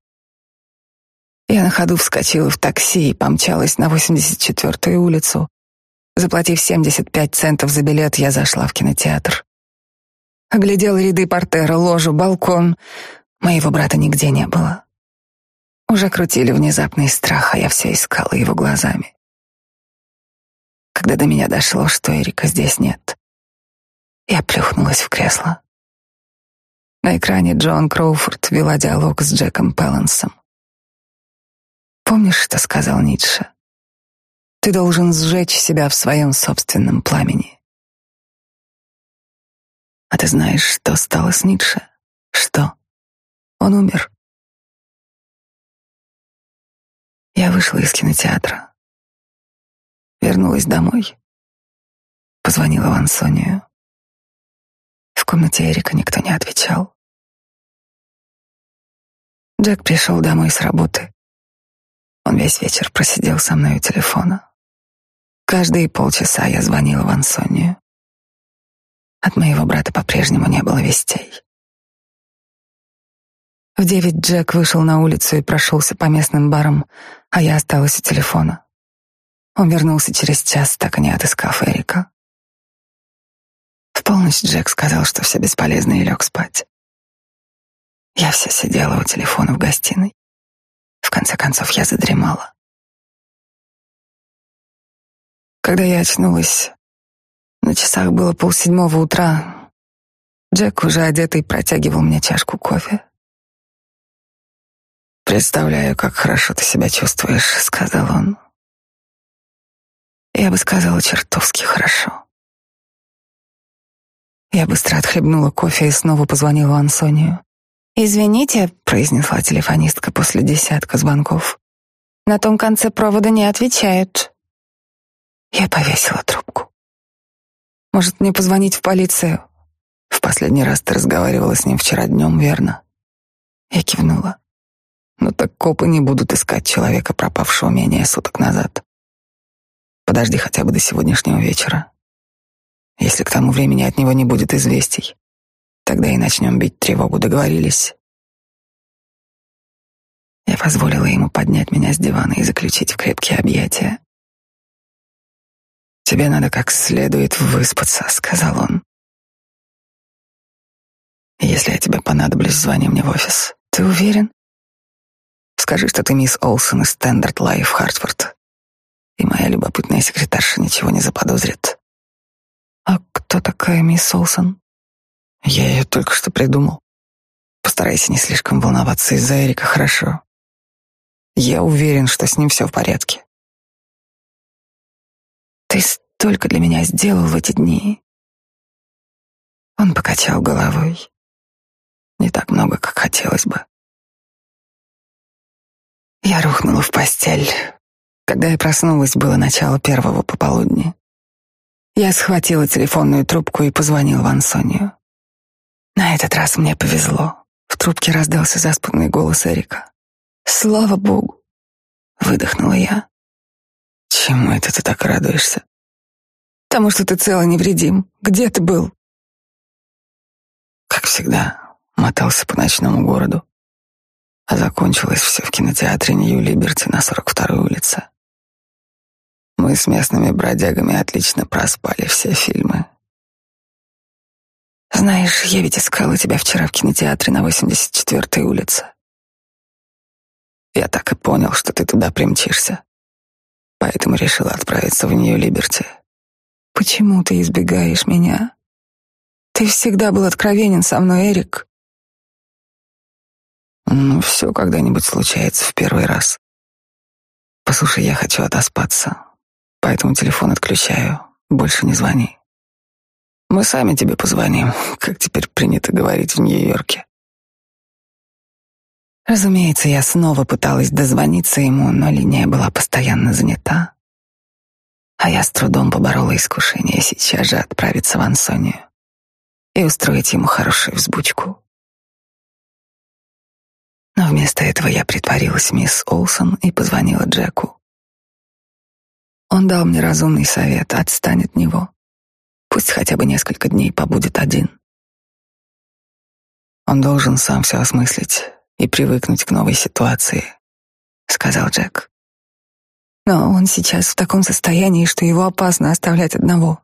S2: Я на ходу вскочила в такси и помчалась на 84-ю улицу. Заплатив 75 центов за билет, я зашла в кинотеатр. Оглядела ряды портера, ложу, балкон. Моего брата нигде не было. Уже крутили внезапный страх, а я все искала его глазами. Когда до меня дошло, что Эрика здесь нет, я плюхнулась в кресло. На экране Джон Кроуфорд вела диалог с Джеком Пелансом. Помнишь, что сказал Ницше? Ты должен сжечь себя в своем собственном пламени. А ты знаешь, что стало с Ницше? Что? Он умер. Я вышла из кинотеатра. Вернулась домой. Позвонила в Ансонию. В комнате Эрика никто не отвечал. Джек пришел домой с работы. Он весь вечер просидел со мной у телефона. Каждые полчаса я звонила в Ансонию. От моего брата по-прежнему не было вестей. В девять Джек вышел на улицу и прошелся по местным барам, а я осталась у телефона. Он вернулся через час, так и не отыскав Эрика. Полночь Джек сказал, что все бесполезно и лег спать. Я все сидела у телефона в гостиной. В конце концов, я задремала. Когда я очнулась, на часах было полседьмого утра. Джек, уже одетый, протягивал мне чашку кофе. «Представляю, как хорошо ты себя чувствуешь», — сказал он. Я бы сказала, чертовски хорошо. Я быстро отхлебнула кофе и снова позвонила Ансонию. «Извините», — произнесла телефонистка после десятка звонков. «На том конце провода не отвечают». Я повесила трубку. «Может, мне позвонить в полицию?» «В последний раз ты разговаривала с ним вчера днем, верно?» Я кивнула. «Ну так копы не будут искать человека, пропавшего менее суток назад. Подожди хотя бы до сегодняшнего вечера. Если к тому времени от него не будет известий, тогда и начнем бить тревогу, договорились? Я позволила ему поднять меня с дивана и заключить в крепкие объятия. «Тебе надо как следует выспаться», — сказал он. «Если я тебе понадоблюсь, звони мне в офис. Ты уверен? Скажи, что ты мисс Олсон из Standard Life Hartford, и моя любопытная секретарша ничего не заподозрит. «А кто такая мисс Олсон?» «Я ее только что придумал. Постарайся не слишком волноваться из-за Эрика, хорошо? Я уверен, что с ним все в порядке». «Ты столько для меня сделал в эти дни». Он покачал головой. Не так много, как хотелось бы. Я рухнула в постель. Когда я проснулась, было начало первого пополудни. Я схватила телефонную трубку и позвонила в Ансонию. На этот раз мне повезло. В трубке раздался заспанный голос Эрика. «Слава Богу!» — выдохнула я. «Чему это ты так радуешься?» «Тому, что ты цел и невредим. Где ты был?» Как всегда, мотался по ночному городу. А закончилось все в кинотеатре Нью-Либерти на 42-й улице. Мы с местными бродягами отлично проспали все фильмы. Знаешь, я ведь искала тебя вчера в кинотеатре на 84-й улице.
S1: Я так и понял, что ты туда примчишься. Поэтому решила отправиться в Нью-Либерти.
S2: Почему ты избегаешь меня? Ты всегда был откровенен со мной, Эрик.
S1: Ну, все когда-нибудь случается в первый раз. Послушай, я хочу отоспаться, поэтому телефон отключаю. Больше не звони. Мы сами тебе позвоним, [laughs] как теперь принято говорить в Нью-Йорке.
S2: Разумеется, я снова пыталась дозвониться ему, но линия была постоянно занята. А я с трудом поборола искушение сейчас же отправиться в Ансонию и устроить ему хорошую взбучку. Но вместо этого я притворилась мисс Олсон и позвонила Джеку. Он дал мне разумный совет, отстань от него. Пусть хотя бы несколько дней побудет один.
S1: Он должен сам все осмыслить и привыкнуть к новой ситуации, сказал Джек.
S2: Но он сейчас в таком состоянии, что его опасно оставлять одного.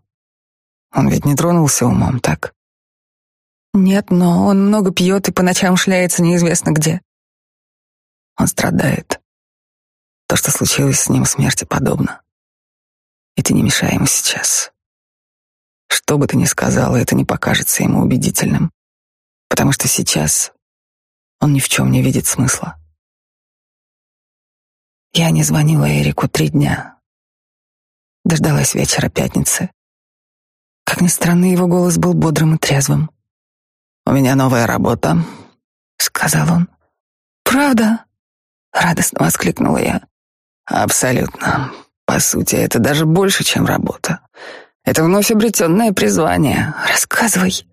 S1: Он ведь не тронулся умом, так?
S2: Нет, но он много пьет и по ночам шляется неизвестно где.
S1: Он страдает. То, что случилось с ним, смерти подобно. Ты не мешай ему сейчас. Что бы ты ни сказала, это не покажется ему убедительным, потому что сейчас он ни в чем не видит смысла. Я не звонила Эрику три дня. Дождалась вечера пятницы. Как ни странно, его голос был бодрым и трезвым. «У меня новая работа», — сказал он.
S2: «Правда?» — радостно воскликнула я.
S1: «Абсолютно. По сути, это даже больше, чем работа. Это вновь обретенное призвание. Рассказывай».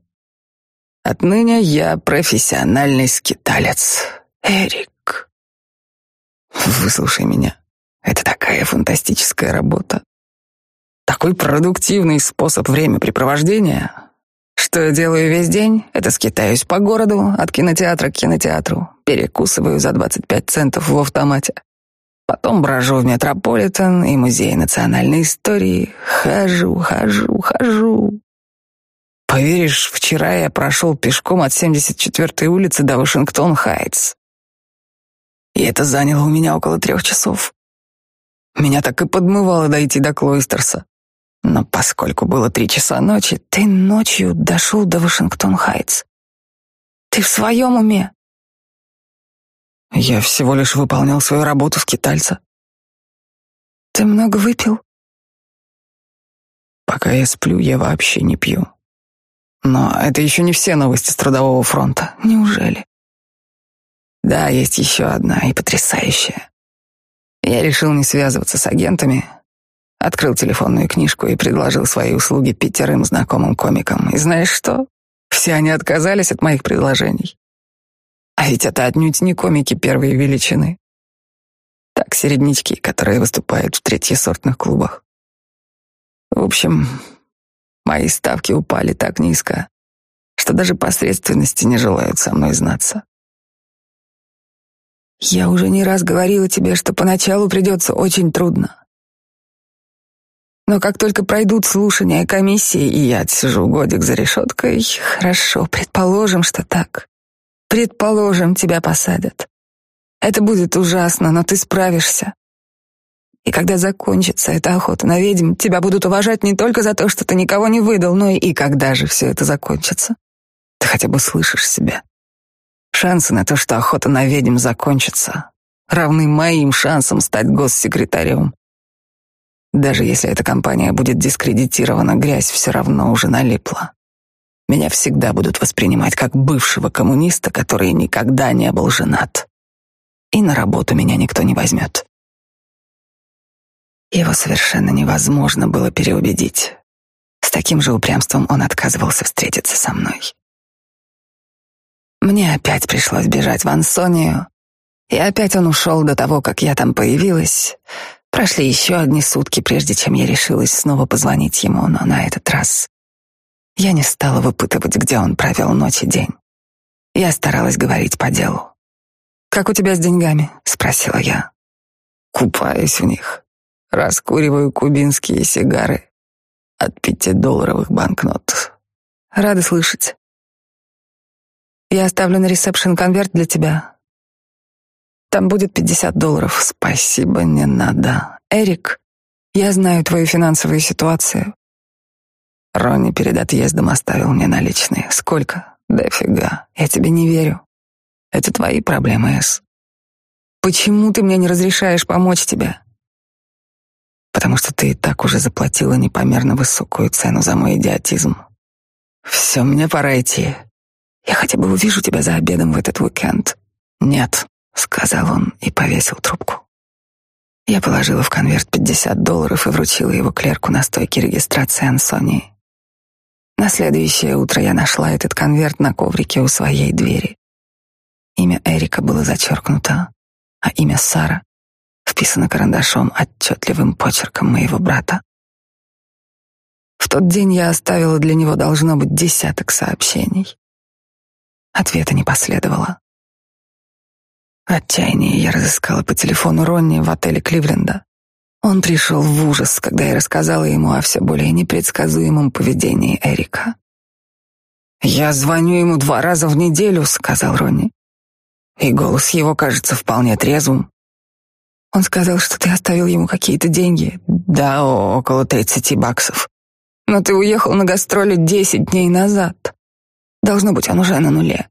S1: Отныне я профессиональный скиталец. Эрик. Выслушай меня. Это такая фантастическая работа. Такой продуктивный способ времяпрепровождения. Что я делаю весь день? Это скитаюсь по городу, от кинотеатра к кинотеатру. Перекусываю за 25 центов в автомате. Потом брожу в Метрополитен и Музей национальной истории. Хожу, хожу, хожу. Поверишь, вчера я прошел пешком от 74-й улицы до Вашингтон-Хайтс. И это заняло у меня около трех часов. Меня так и подмывало дойти до Клойстерса. Но поскольку было три часа ночи,
S2: ты ночью дошел до Вашингтон-Хайтс. Ты в своем уме?
S1: Я всего лишь выполнял свою работу скитальца.
S2: Ты много выпил?
S1: Пока я сплю, я вообще не пью. Но это еще не все новости с трудового фронта. Неужели? Да, есть еще одна и потрясающая. Я решил не связываться с агентами, открыл телефонную книжку и предложил свои услуги пятерым знакомым комикам. И знаешь что? Все они отказались от моих предложений. А ведь это отнюдь не комики первой величины. Так, середнячки, которые выступают в третьесортных клубах. В общем, Мои ставки упали так низко, что даже посредственности не желают со мной знаться.
S2: Я уже не раз говорила тебе, что поначалу придется очень трудно. Но как только пройдут слушания комиссии, и я отсижу годик за решеткой, хорошо, предположим, что так. Предположим, тебя посадят. Это будет ужасно, но ты справишься. И когда закончится эта охота на ведьм, тебя будут уважать не только за то, что ты никого не выдал, но и, когда же все это закончится. Ты хотя бы слышишь себя. Шансы на то, что охота на ведьм закончится, равны моим шансам стать госсекретарем. Даже если эта компания будет дискредитирована, грязь все равно уже налипла. Меня всегда будут воспринимать как бывшего коммуниста, который никогда не был женат. И на работу меня никто не возьмет. Его совершенно невозможно было переубедить. С таким же упрямством он отказывался встретиться со мной. Мне опять пришлось бежать в Ансонию, и опять он ушел до того, как я там появилась. Прошли еще одни сутки, прежде чем я решилась снова позвонить ему, но на этот раз я не стала выпытывать, где он провел ночь и день. Я старалась говорить по делу. «Как у тебя с деньгами?» — спросила я. «Купаюсь в них», Раскуриваю кубинские сигары от пятидолларовых банкнот. Рада слышать. Я оставлю на ресепшн конверт для тебя. Там будет пятьдесят долларов.
S1: Спасибо, не надо.
S2: Эрик, я знаю твою финансовую ситуацию.
S1: Ронни перед отъездом оставил мне наличные. Сколько? Дофига. Я тебе не верю. Это твои проблемы, Эс.
S2: Почему ты мне не разрешаешь помочь тебе?
S1: Потому что ты и так уже заплатила непомерно высокую цену за мой идиотизм. Все, мне пора идти. Я хотя бы увижу тебя за обедом в этот уикенд. Нет, сказал он и повесил трубку. Я положила в конверт пятьдесят долларов и вручила его клерку на стойке регистрации Ансонии. На следующее утро я нашла этот конверт на коврике у своей двери. Имя Эрика было зачеркнуто, а имя Сара вписано карандашом отчетливым почерком моего брата. В тот день я оставила для него должно быть десяток сообщений. Ответа не последовало. В отчаянии я разыскала по телефону Ронни в отеле Кливленда. Он пришел в ужас, когда я рассказала ему о все более непредсказуемом поведении Эрика. «Я звоню ему два раза в неделю», — сказал Ронни. «И голос его кажется вполне трезвым». Он сказал, что ты оставил ему какие-то деньги. Да, около тридцати баксов.
S2: Но ты уехал на гастроли десять дней назад. Должно быть, он уже на нуле.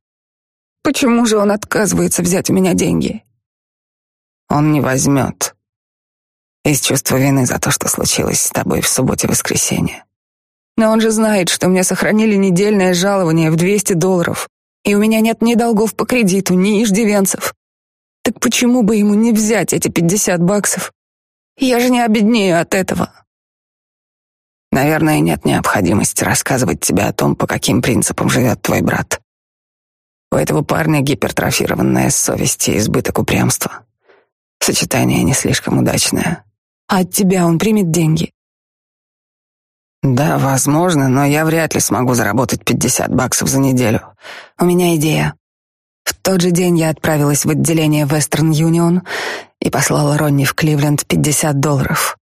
S2: Почему же он отказывается взять у меня деньги?
S1: Он не возьмет. Из чувства вины за то, что случилось с тобой в субботе-воскресенье.
S2: Но он же знает, что мне сохранили недельное жалование в 200 долларов, и у меня нет ни долгов по кредиту, ни иждивенцев. Так почему бы ему не взять эти 50 баксов? Я же не обеднею от этого.
S1: Наверное, нет необходимости рассказывать тебе о том, по каким принципам живет твой брат. У этого парня гипертрофированная совесть и избыток упрямства. Сочетание не слишком удачное.
S2: А от тебя он примет деньги?
S1: Да, возможно, но я вряд ли смогу заработать 50 баксов за неделю.
S2: У меня идея. В тот же день я отправилась в отделение Western Union и послала Ронни в Кливленд 50 долларов.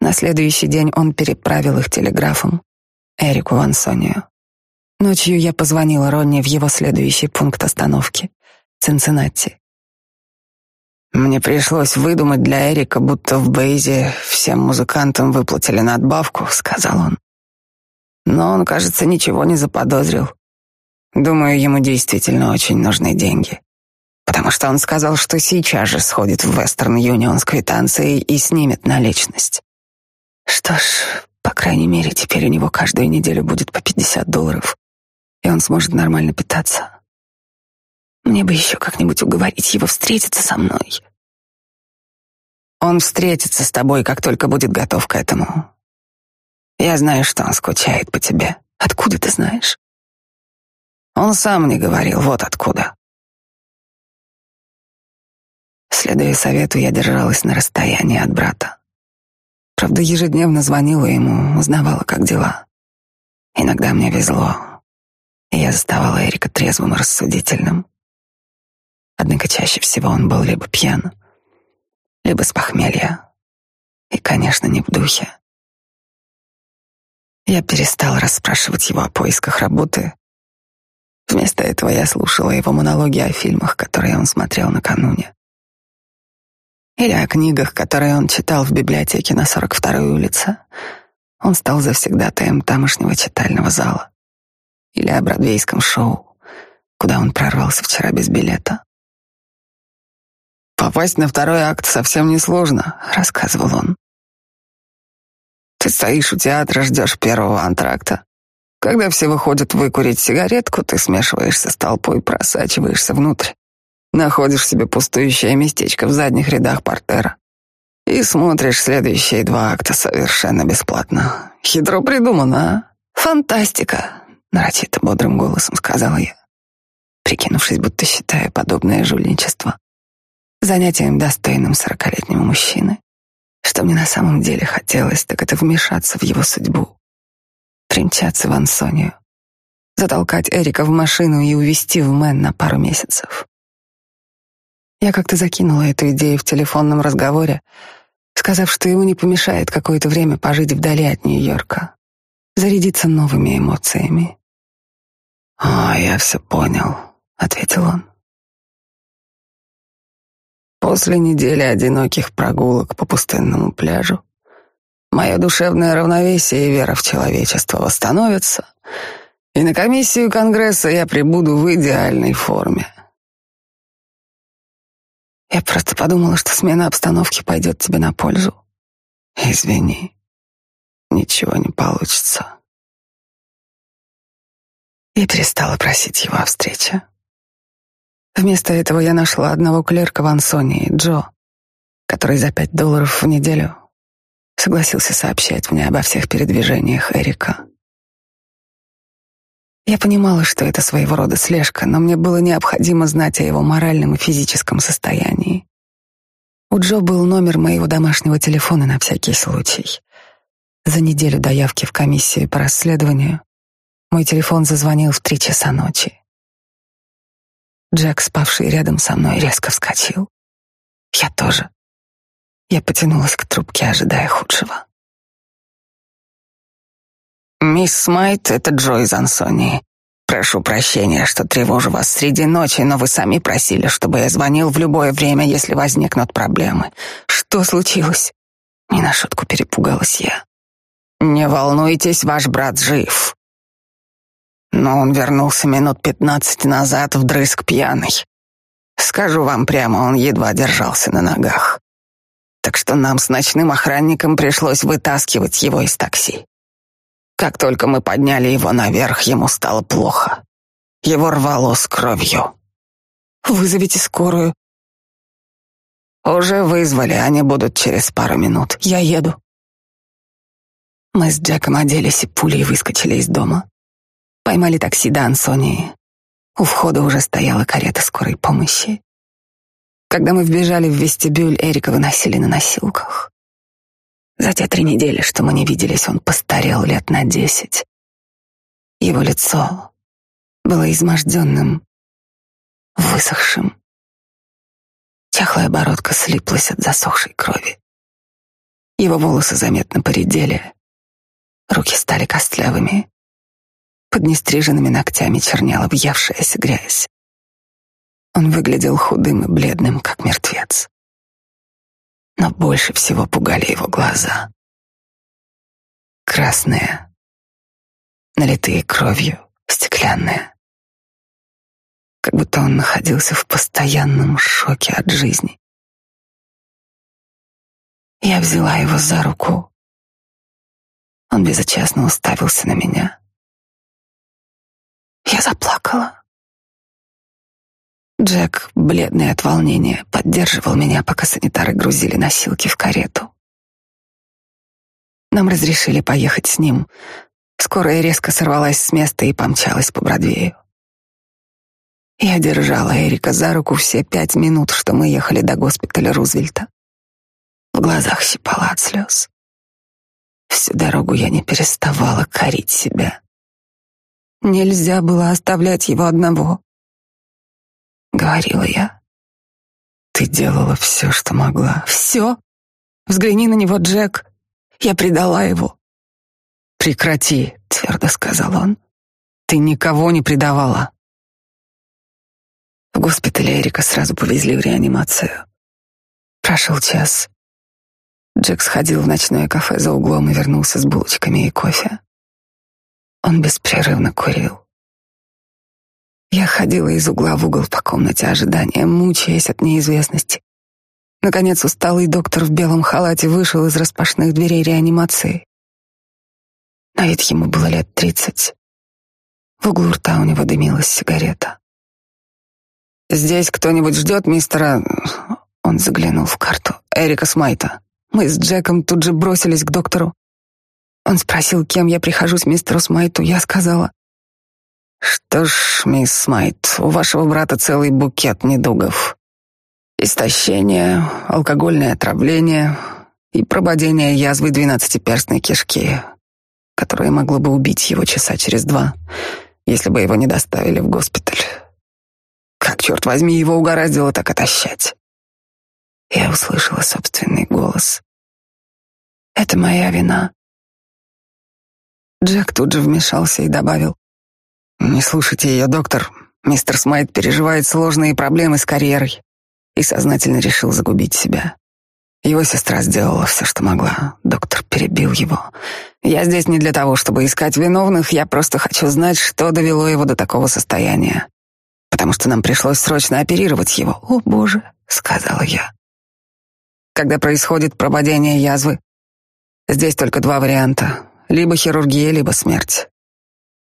S2: На следующий день он переправил их телеграфом Эрику Вансонию. Ночью я позвонила Ронни в его следующий пункт остановки — Цинциннати.
S1: Мне пришлось выдумать для Эрика, будто в Бейзе всем музыкантам выплатили надбавку, сказал он. Но он, кажется, ничего не заподозрил. Думаю, ему действительно очень нужны деньги. Потому что он сказал, что сейчас же сходит в Western Union с квитанцией и снимет наличность. Что ж, по крайней мере, теперь у него каждую неделю будет по 50 долларов, и он сможет нормально питаться. Мне бы еще как-нибудь уговорить его встретиться со мной. Он встретится с тобой, как только будет готов к этому. Я знаю, что он скучает по тебе.
S2: Откуда ты знаешь?
S1: Он сам мне говорил, вот откуда. Следуя совету, я держалась на расстоянии от брата. Правда, ежедневно звонила ему, узнавала, как дела. Иногда мне везло, и я заставала Эрика трезвым и рассудительным. Однако чаще всего он был либо пьян, либо с похмелья, и, конечно, не в духе. Я перестала расспрашивать его о поисках работы. Вместо этого я слушала его монологи о фильмах, которые он смотрел накануне. Или о книгах, которые он читал в библиотеке на 42-й улице. Он стал завсегдатаем тамошнего читального зала. Или о бродвейском шоу, куда он прорвался вчера без билета. «Попасть на второй акт совсем несложно», — рассказывал он. «Ты стоишь у театра, ждешь первого антракта. Когда все выходят выкурить сигаретку, ты смешиваешься с толпой, просачиваешься внутрь. Находишь себе пустующее местечко в задних рядах портера и смотришь следующие два акта совершенно бесплатно. Хитро придумано, а? Фантастика, нарочито бодрым голосом сказала я, прикинувшись, будто считаю подобное жульничество занятием достойным сорокалетнего мужчины. Что мне на самом деле хотелось, так это вмешаться в его судьбу, примчаться в Ансонию, затолкать Эрика в машину и увезти в Мэн на пару месяцев. Я как-то закинула эту идею в телефонном разговоре, сказав, что ему не помешает какое-то время пожить вдали от Нью-Йорка, зарядиться новыми эмоциями. «А, я все понял»,
S2: ответил он.
S1: После недели одиноких прогулок по пустынному пляжу мое душевное равновесие и вера в человечество восстановятся, и на комиссию Конгресса я прибуду в идеальной форме.
S2: Я просто подумала, что смена обстановки пойдет тебе на пользу.
S1: Извини, ничего не получится.
S2: Я перестала просить его о встрече. Вместо этого я нашла одного клерка в Ансонии, Джо, который за пять долларов в неделю согласился сообщать мне обо всех передвижениях Эрика. Я понимала, что это своего рода слежка, но мне было необходимо знать о его моральном и физическом состоянии. У Джо был номер моего домашнего телефона на всякий случай. За неделю до явки в комиссию по расследованию мой телефон зазвонил в три часа ночи. Джек, спавший рядом со мной, резко вскочил. Я тоже. Я потянулась к трубке, ожидая худшего.
S1: «Мисс Смайт, это Джо из Ансонии. Прошу прощения, что тревожу вас среди ночи, но вы сами просили, чтобы я звонил в любое время, если возникнут проблемы. Что случилось?» Не на шутку перепугалась я. «Не волнуйтесь, ваш брат жив. Но он вернулся минут пятнадцать назад вдрызг пьяный. Скажу вам прямо, он едва держался на ногах. Так что нам с ночным охранником пришлось вытаскивать его из такси. Как только мы подняли его наверх, ему стало плохо. Его рвало с кровью.
S2: «Вызовите скорую».
S1: «Уже вызвали, они будут через пару минут. Я еду».
S2: Мы с Джеком оделись и пулей выскочили из дома. Поймали такси до Ансонии. У входа уже стояла карета скорой помощи. Когда мы вбежали в вестибюль, Эрика выносили на носилках. За те три недели, что мы не виделись, он постарел лет на десять. Его лицо было изможденным, высохшим. Чахлая бородка слиплась от засохшей крови. Его волосы заметно поредели, руки стали костлявыми, под нестриженными ногтями чернела въевшаяся грязь. Он выглядел худым и бледным, как мертвец но больше всего пугали его глаза. Красные, налитые кровью, стеклянные. Как будто он находился в постоянном шоке от жизни. Я взяла его за руку. Он безучастно уставился на меня. Я заплакала. Джек, бледный от волнения, поддерживал меня, пока санитары грузили носилки в карету. Нам разрешили поехать с ним. Скорая резко сорвалась с места и помчалась по Бродвею. Я держала Эрика за руку все пять минут, что мы ехали до госпиталя Рузвельта. В глазах щипала от слез. Всю дорогу я не переставала корить себя. Нельзя было оставлять его одного говорила я. Ты делала все, что могла. Все? Взгляни на него, Джек. Я предала его. Прекрати, твердо сказал он. Ты никого не предавала. В госпитале Эрика сразу повезли в реанимацию. Прошел час. Джек сходил в ночное кафе за углом и вернулся с булочками и кофе. Он беспрерывно курил. Я ходила из угла в угол по комнате ожидания, мучаясь от неизвестности. Наконец усталый доктор в белом халате вышел из распашных дверей реанимации. На вид ему было лет тридцать. В углу рта у него дымилась сигарета. «Здесь кто-нибудь ждет мистера...» Он заглянул в карту. «Эрика Смайта». Мы с Джеком тут же бросились к доктору. Он спросил, кем я прихожусь мистеру Смайту. Я сказала, что ж, мисс Смайт, у вашего брата целый букет недугов. Истощение, алкогольное отравление и прободение язвы двенадцатиперстной кишки, которое могло бы убить его часа через два, если бы его не доставили в госпиталь. Как, черт возьми, его угораздило так отощать? Я услышала собственный голос. Это моя вина. Джек тут же вмешался и добавил. Не слушайте ее, доктор.
S1: Мистер Смайт переживает сложные проблемы с карьерой и сознательно решил загубить себя. Его сестра сделала все, что могла. Доктор перебил его. Я здесь не для того, чтобы искать виновных, я просто хочу знать, что довело его до такого состояния. Потому что нам пришлось срочно оперировать его. О, боже, сказала я. Когда происходит пропадение язвы, здесь только два варианта: либо хирургия, либо смерть.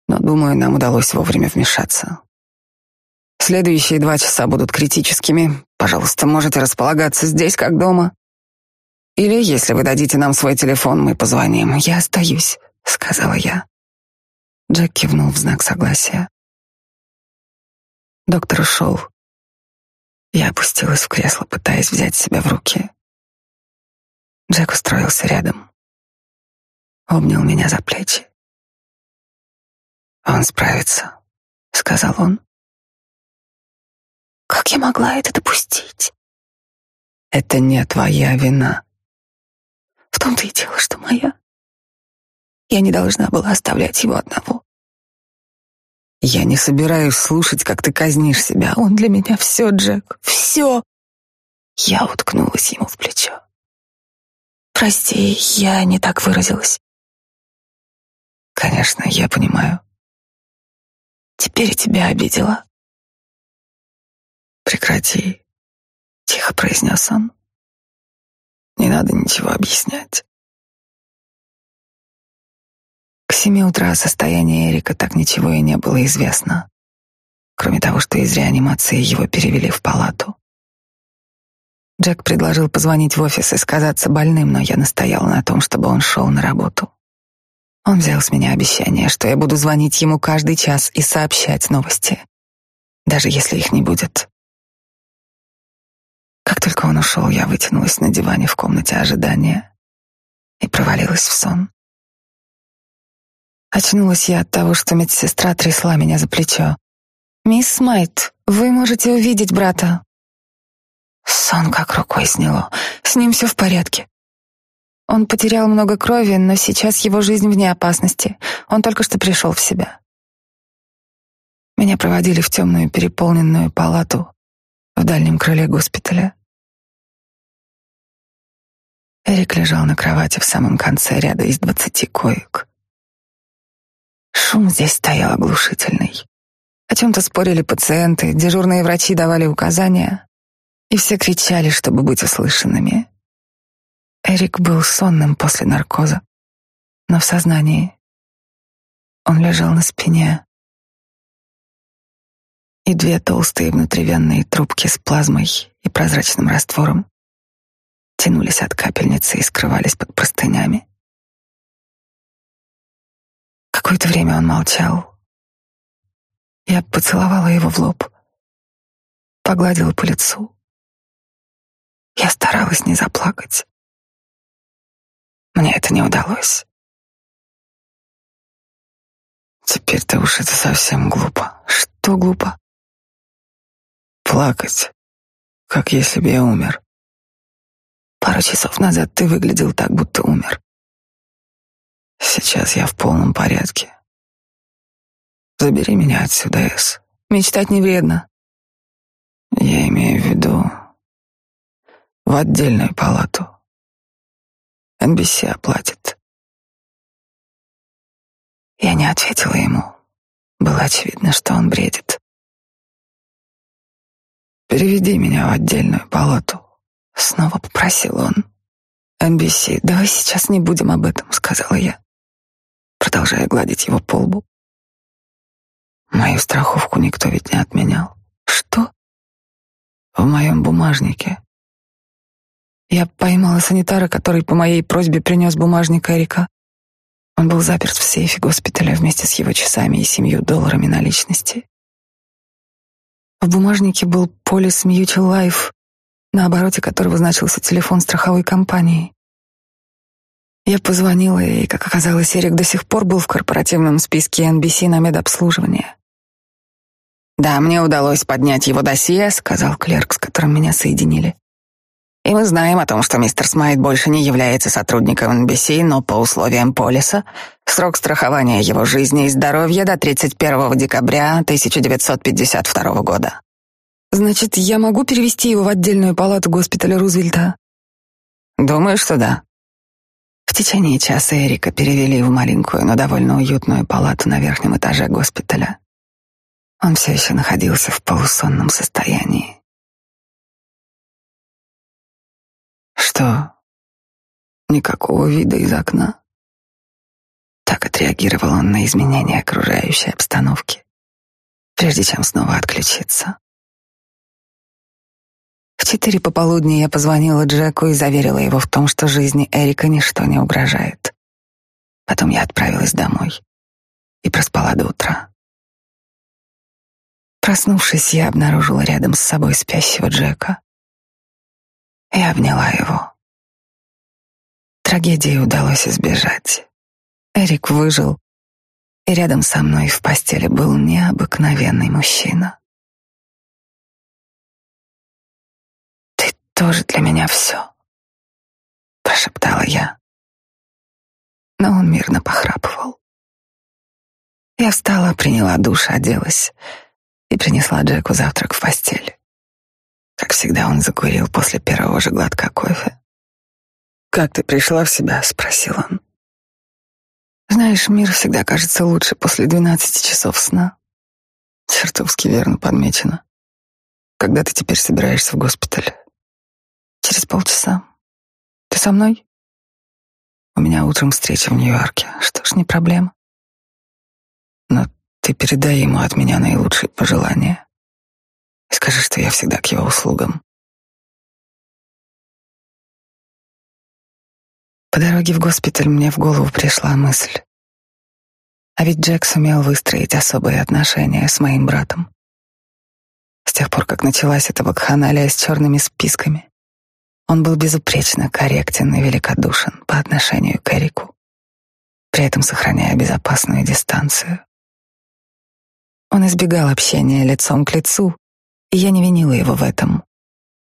S1: Но думаю, нам удалось вовремя вмешаться. Следующие два часа будут критическими. Пожалуйста, можете располагаться здесь, как дома. Или, если вы дадите нам свой телефон, мы позвоним. Я остаюсь, сказала я. Джек кивнул в знак согласия. Доктор ушел. Я опустилась в кресло, пытаясь взять себя в руки. Джек устроился рядом. Обнял меня за плечи. «Он справится», — сказал он.
S2: «Как я могла это допустить?»
S1: «Это не твоя вина»,
S2: в том-то и дело, что моя. Я не должна была оставлять его одного.
S1: Я не собираюсь слушать, как ты казнишь себя. Он для меня все, Джек, все.
S2: Я уткнулась ему в плечо. Прости, я не так выразилась.
S1: Конечно, я понимаю.
S2: Теперь тебя обидела.
S1: Прекрати, тихо произнес он. Не надо ничего объяснять. К семи утра о состоянии Эрика так ничего и не было известно, кроме того, что из реанимации его перевели в палату. Джек предложил позвонить в офис и сказаться больным, но я настояла на том, чтобы он шел на работу. Он взял с меня обещание, что я буду звонить ему каждый час и сообщать новости, даже если их не будет. Как только он ушел, я вытянулась на диване в комнате ожидания и провалилась в сон. Очнулась я от того, что медсестра трясла меня за плечо. «Мисс Смайт, вы можете увидеть брата». Сон как рукой сняло. С ним все в порядке. Он потерял много крови, но сейчас его жизнь вне опасности. Он только что пришел в себя. Меня проводили в темную переполненную палату в дальнем крыле госпиталя. Эрик лежал на кровати в самом конце ряда из двадцати коек. Шум здесь стоял оглушительный. О чем-то спорили пациенты, дежурные врачи давали указания, и все кричали, чтобы быть услышанными. Эрик был сонным после наркоза, но в сознании. Он лежал на спине, и две толстые внутривенные трубки с плазмой и прозрачным раствором тянулись от капельницы и скрывались под простынями. Какое-то время он молчал. Я поцеловала его в лоб, погладила по лицу. Я старалась не заплакать. Мне это не удалось. Теперь-то уж это совсем глупо. Что глупо? Плакать, как если бы я умер. Пару часов назад ты выглядел так, будто умер. Сейчас я в полном порядке. Забери меня отсюда, Эс. Мечтать не вредно. Я имею в виду в отдельную палату. NBC оплатит. Я не ответила ему. Было очевидно, что он бредит. Переведи меня в отдельную палату. Снова попросил он. NBC, давай сейчас не будем об этом, сказала я, продолжая гладить его по лбу. Мою страховку никто ведь не отменял. Что? В моем бумажнике. Я поймала санитара, который по моей просьбе принес бумажник Эрика. Он был заперт в сейфе госпиталя вместе с его часами и семью долларами наличности. В бумажнике был полис Mutual Life, на обороте которого значился телефон страховой компании. Я позвонила, и, как оказалось, Эрик до сих пор был в корпоративном списке NBC на медобслуживание. «Да, мне удалось поднять его досье», — сказал клерк, с которым меня соединили.
S2: И мы знаем о том, что мистер Смайт больше не является сотрудником NBC, но по условиям полиса срок страхования его жизни и здоровья до 31 декабря 1952 года.
S1: Значит, я могу перевести его в отдельную палату госпиталя Рузвельта?
S2: Думаю, что да. В течение часа Эрика перевели в маленькую, но довольно уютную палату на верхнем этаже госпиталя. Он все еще находился в полусонном состоянии. Что? Никакого вида из окна? Так отреагировал он на изменения окружающей обстановки, прежде чем снова отключиться. В четыре пополудни я позвонила Джеку и заверила его в том, что жизни Эрика ничто не угрожает. Потом я отправилась домой и проспала до утра. Проснувшись, я обнаружила рядом с собой спящего Джека. Я обняла его. Трагедии удалось избежать. Эрик выжил, и рядом со мной в постели был необыкновенный мужчина. тоже для меня все, прошептала я. Но он мирно похрапывал. Я встала, приняла душ, оделась и принесла Джеку завтрак в постель. Как всегда, он закурил после первого же глотка кофе. «Как ты пришла в себя?» — спросил он. «Знаешь, мир всегда кажется лучше после двенадцати часов сна». Чертовски верно подмечено. Когда ты теперь собираешься в госпиталь? Через полчаса. Ты со мной? У меня утром встреча в Нью-Йорке. Что ж, не проблема. Но ты передай ему от меня наилучшие пожелания. Скажи, что я всегда к его услугам. По дороге в госпиталь мне в голову пришла мысль. А ведь Джек сумел выстроить особые отношения с моим братом. С тех пор, как началась эта вакханалия с черными списками, он был безупречно корректен и великодушен по отношению к Эрику, при этом сохраняя безопасную дистанцию. Он избегал общения лицом к лицу, и я не винила его в этом.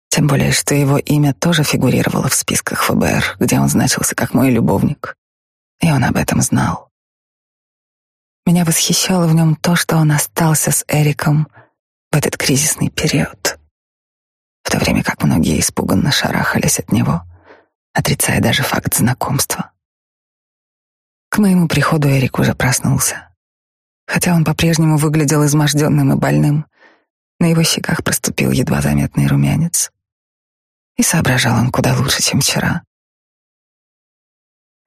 S2: Тем более, что его имя тоже фигурировало в списках ФБР, где он значился как мой любовник, и он об этом знал. Меня восхищало в нем то, что он остался с Эриком в этот кризисный период в то время как многие испуганно шарахались от него, отрицая даже факт знакомства. К моему приходу Эрик уже проснулся. Хотя он по-прежнему выглядел изможденным и больным, на его щеках проступил едва заметный румянец. И соображал он куда лучше, чем вчера.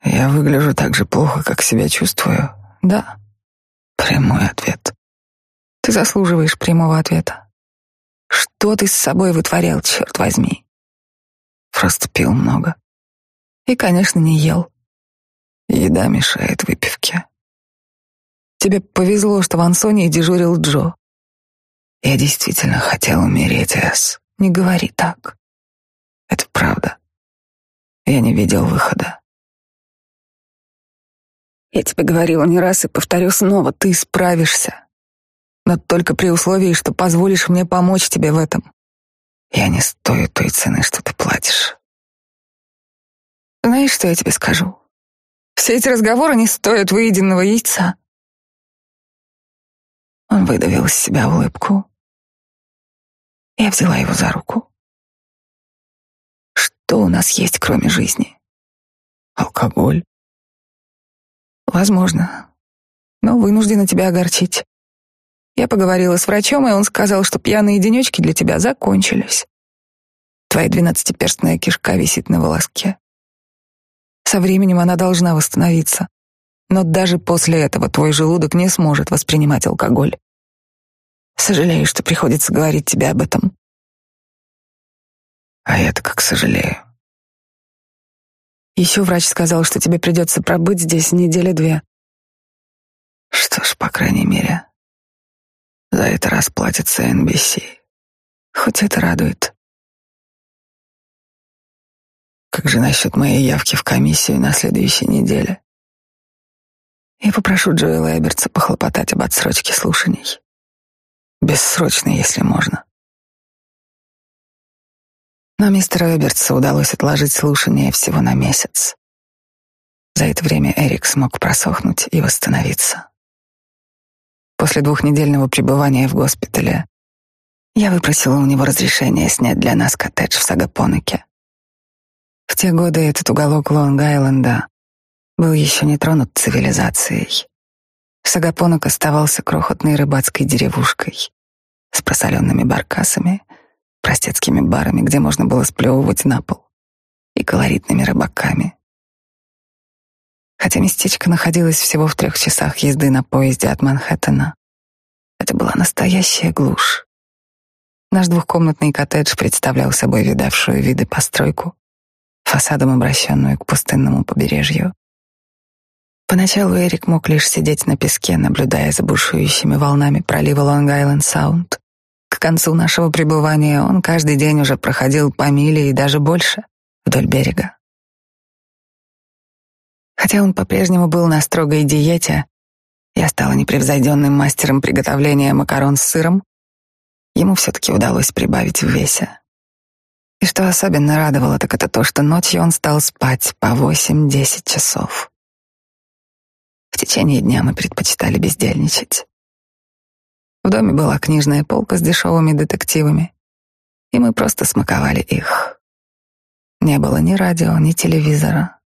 S2: «Я выгляжу так же плохо, как себя чувствую?» «Да». Прямой ответ. «Ты заслуживаешь прямого ответа. Что ты с собой вытворял, черт возьми? Просто пил много. И, конечно, не ел. Еда мешает выпивке. Тебе повезло, что в Ансоне дежурил Джо. Я действительно хотел умереть, Эс. Не говори так. Это правда. Я не видел выхода. Я тебе говорила не раз и повторю снова, ты справишься но только при условии, что позволишь мне помочь тебе в этом. Я не стою той цены, что ты платишь. Знаешь, что я тебе скажу? Все эти разговоры не стоят выеденного яйца. Он выдавил из себя улыбку. Я взяла его за руку. Что у нас есть, кроме жизни? Алкоголь. Возможно, но вынуждена тебя огорчить. Я поговорила с врачом, и он сказал, что пьяные денечки для тебя закончились. Твоя двенадцатиперстная кишка висит на волоске. Со временем она должна восстановиться. Но даже после этого твой желудок не сможет воспринимать алкоголь. Сожалею, что приходится говорить тебе об этом. А я-то как сожалею. Еще врач сказал, что тебе придется пробыть здесь недели две. Что ж, по крайней мере, за это расплатится NBC. Хоть это радует. Как же насчет моей явки в комиссию на следующей неделе? Я попрошу Джоэла Эбертса похлопотать об отсрочке слушаний. Бессрочно, если можно. Но мистеру Эбертсу удалось отложить слушание всего на месяц. За это время Эрик смог просохнуть и восстановиться. После двухнедельного пребывания в госпитале я выпросила у него разрешение снять для нас коттедж в Сагапонеке. В те годы этот уголок Лонг-Айленда был еще не тронут цивилизацией. Сагапонок оставался крохотной рыбацкой деревушкой с просоленными баркасами, простецкими барами, где можно было сплевывать на пол, и колоритными рыбаками. Хотя местечко находилось всего в трех часах езды на поезде от Манхэттена, это была настоящая глушь. Наш двухкомнатный коттедж представлял собой видавшую виды постройку, фасадом обращенную к пустынному побережью. Поначалу Эрик мог лишь сидеть на песке, наблюдая за бушующими волнами пролива Лонг-Айленд-Саунд. Концу нашего пребывания он каждый день уже проходил по миле и даже больше вдоль берега. Хотя он по-прежнему был на строгой диете, я стала непревзойденным мастером приготовления макарон с сыром, ему все-таки удалось прибавить в весе. И что особенно радовало, так это то, что ночью он стал спать по 8-10 часов. В течение дня мы предпочитали бездельничать. В доме была книжная полка с дешевыми детективами, и мы просто смаковали их. Не было ни радио, ни телевизора.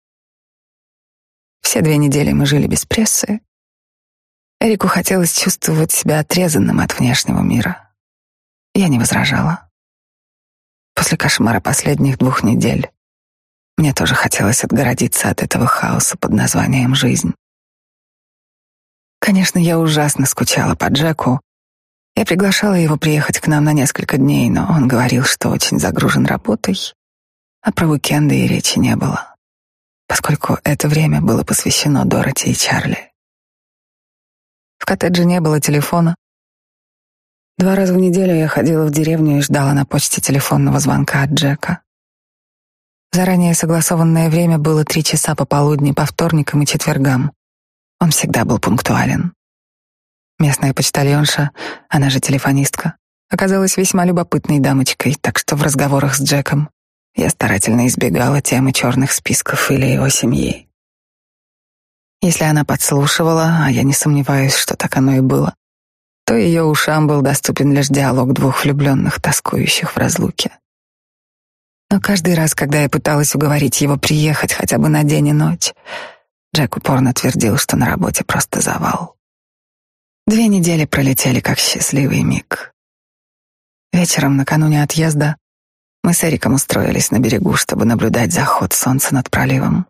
S2: Все две недели мы жили без прессы. Эрику хотелось чувствовать себя отрезанным от внешнего мира. Я не возражала. После кошмара последних двух недель мне тоже хотелось отгородиться от этого хаоса под названием «жизнь». Конечно, я ужасно скучала по Джеку, я приглашала его приехать к нам на несколько дней, но он говорил, что очень загружен работой, а про уикенды и речи не было, поскольку это время было посвящено Дороти и Чарли. В коттедже не было телефона. Два раза в неделю я ходила в деревню и ждала на почте телефонного звонка от Джека. Заранее согласованное время было три часа пополудни по вторникам и четвергам. Он всегда был пунктуален. Местная почтальонша, она же телефонистка, оказалась весьма любопытной дамочкой, так что в разговорах с Джеком я старательно избегала темы черных списков или его семьи. Если она подслушивала, а я не сомневаюсь, что так оно и было, то ее ушам был доступен лишь диалог двух влюбленных, тоскующих в разлуке. Но каждый раз, когда я пыталась уговорить его приехать хотя бы на день и ночь, Джек упорно твердил, что на работе просто завал. Две недели пролетели как счастливый миг. Вечером, накануне отъезда, мы с Эриком устроились на берегу, чтобы наблюдать заход солнца над проливом.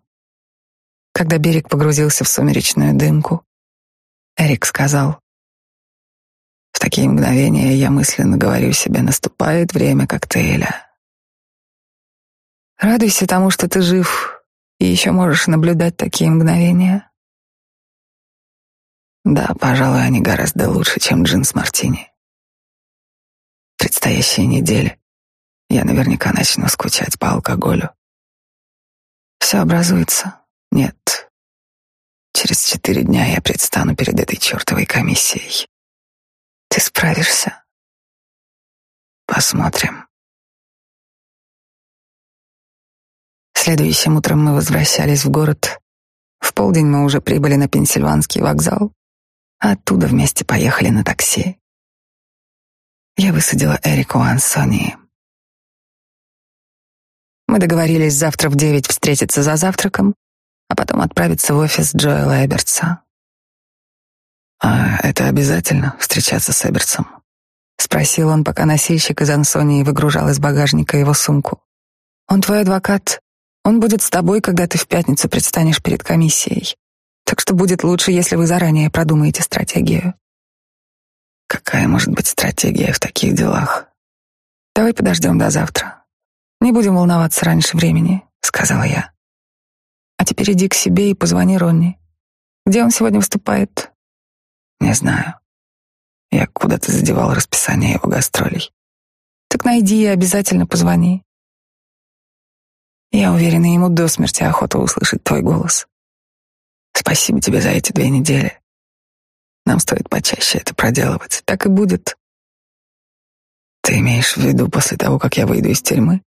S2: Когда берег погрузился в сумеречную дымку, Эрик сказал, «В такие мгновения я мысленно говорю себе, наступает время коктейля. Радуйся тому, что ты жив, и еще можешь наблюдать такие мгновения. Да, пожалуй, они гораздо лучше, чем джин с мартини. Предстоящие недели я наверняка начну скучать по алкоголю. Все образуется. Нет. Через четыре дня я предстану перед этой чертовой комиссией. Ты справишься? Посмотрим. Следующим утром мы возвращались в город. В полдень мы уже прибыли на Пенсильванский вокзал. Оттуда вместе поехали на такси. Я высадила Эрику Ансони. Мы договорились завтра в девять встретиться за завтраком, а потом отправиться в офис Джоэла Эбертса. «А это обязательно, встречаться с Эбертсом?» — спросил он, пока носильщик из Ансонии выгружал из багажника его сумку. «Он твой адвокат. Он будет с тобой, когда ты в пятницу предстанешь перед комиссией. Так что будет лучше, если вы заранее продумаете стратегию. Какая может быть стратегия в таких делах? Давай подождем до завтра. Не будем волноваться раньше времени, сказала я. А теперь иди к себе и позвони Ронни. Где он сегодня выступает? Не знаю. Я куда-то задевал расписание его гастролей. Так найди и обязательно позвони. Я уверена, ему до смерти охота услышать твой голос. Спасибо тебе за эти две недели. Нам стоит почаще это проделывать. Так и будет. Ты имеешь в виду после того, как я выйду из тюрьмы?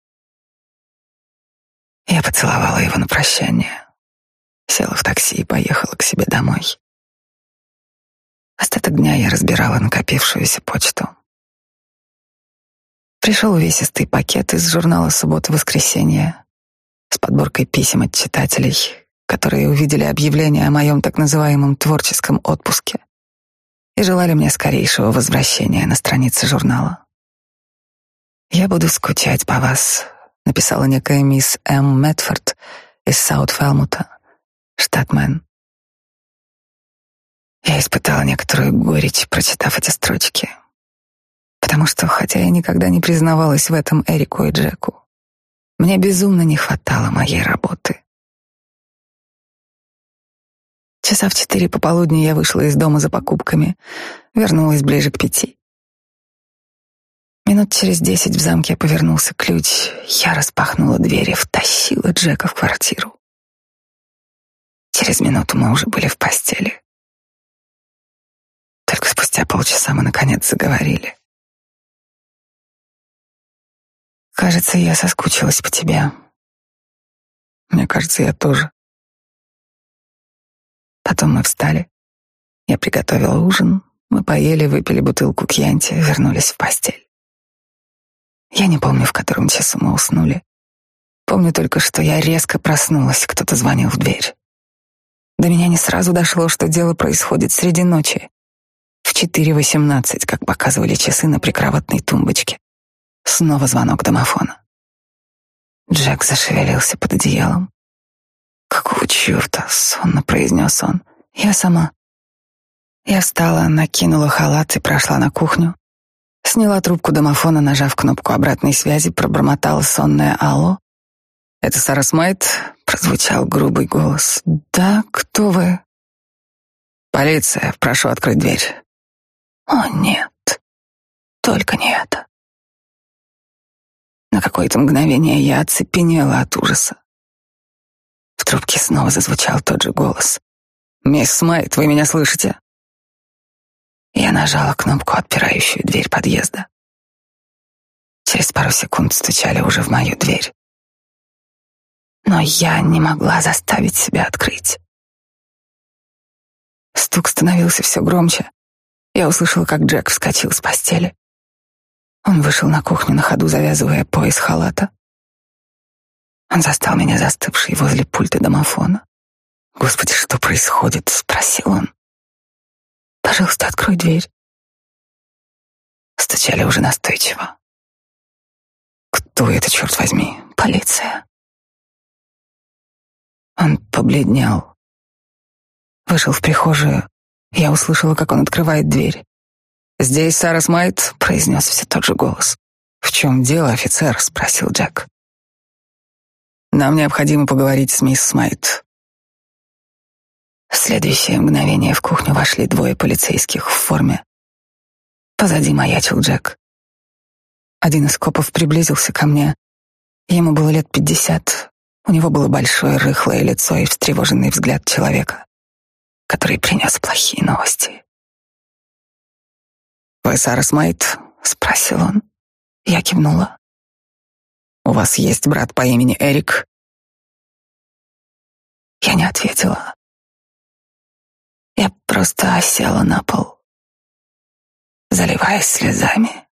S2: Я поцеловала его на прощание, села в такси и поехала к себе домой. Остаток дня я разбирала накопившуюся почту. Пришел увесистый пакет из журнала «Суббота-воскресенье» с подборкой писем от читателей, которые увидели объявление о моем так называемом творческом отпуске и желали мне скорейшего возвращения на страницы журнала. «Я буду скучать по вас», — написала некая мисс М. Мэтфорд из Саут-Фелмута, штат Мэн. Я испытала некоторую горечь, прочитав эти строчки, потому что, хотя я никогда не признавалась в этом Эрику и Джеку, мне безумно не хватало моей работы. Часа в четыре пополудни я вышла из дома за покупками, вернулась ближе к пяти. Минут через десять в замке повернулся ключ, я распахнула дверь и втащила Джека в квартиру. Через минуту мы уже были в постели. Только спустя полчаса мы наконец заговорили. Кажется, я соскучилась по тебе. Мне кажется, я тоже. Потом мы встали. Я приготовила ужин. Мы поели, выпили бутылку кьянти, вернулись в постель. Я не помню, в котором часу мы уснули. Помню только, что я резко проснулась, кто-то звонил в дверь. До меня не сразу дошло, что дело происходит среди ночи. В 4.18, как показывали часы на прикроватной тумбочке. Снова звонок домофона. Джек зашевелился под одеялом. «Какого черта?» — сонно произнес он. «Я сама». Я встала, накинула халат и прошла на кухню. Сняла трубку домофона, нажав кнопку обратной связи, пробормотала сонное «Алло». «Это Сара Смайт?» — прозвучал грубый голос. «Да, кто вы?» «Полиция, прошу открыть дверь». «О, нет, только не это». На какое-то мгновение я оцепенела от ужаса. В трубке снова зазвучал тот же голос. «Мисс Смайт, вы меня слышите?» Я нажала кнопку, отпирающую дверь подъезда. Через пару секунд стучали уже в мою дверь. Но я не могла заставить себя открыть. Стук становился все громче. Я услышала, как Джек вскочил с постели. Он вышел на кухню на ходу, завязывая пояс халата. Он застал меня застывшей возле пульта домофона. «Господи, что происходит?» — спросил он. «Пожалуйста, открой дверь». Стучали уже настойчиво. «Кто это, черт возьми?» «Полиция». Он побледнел. Вышел в прихожую. Я услышала, как он открывает дверь. «Здесь Сара Смайт», — произнес все тот же голос. «В чем дело, офицер?» — спросил Джек. «Нам необходимо поговорить с мисс Смайт». В следующее мгновение в кухню вошли двое полицейских в форме. Позади маячил Джек. Один из копов приблизился ко мне. Ему было лет пятьдесят. У него было большое рыхлое лицо и встревоженный взгляд человека, который принес плохие новости. «Вы Сара Смайт?» — спросил он. Я кивнула. «У вас есть брат по имени Эрик?» Я не ответила. Я просто осела на пол, заливаясь слезами.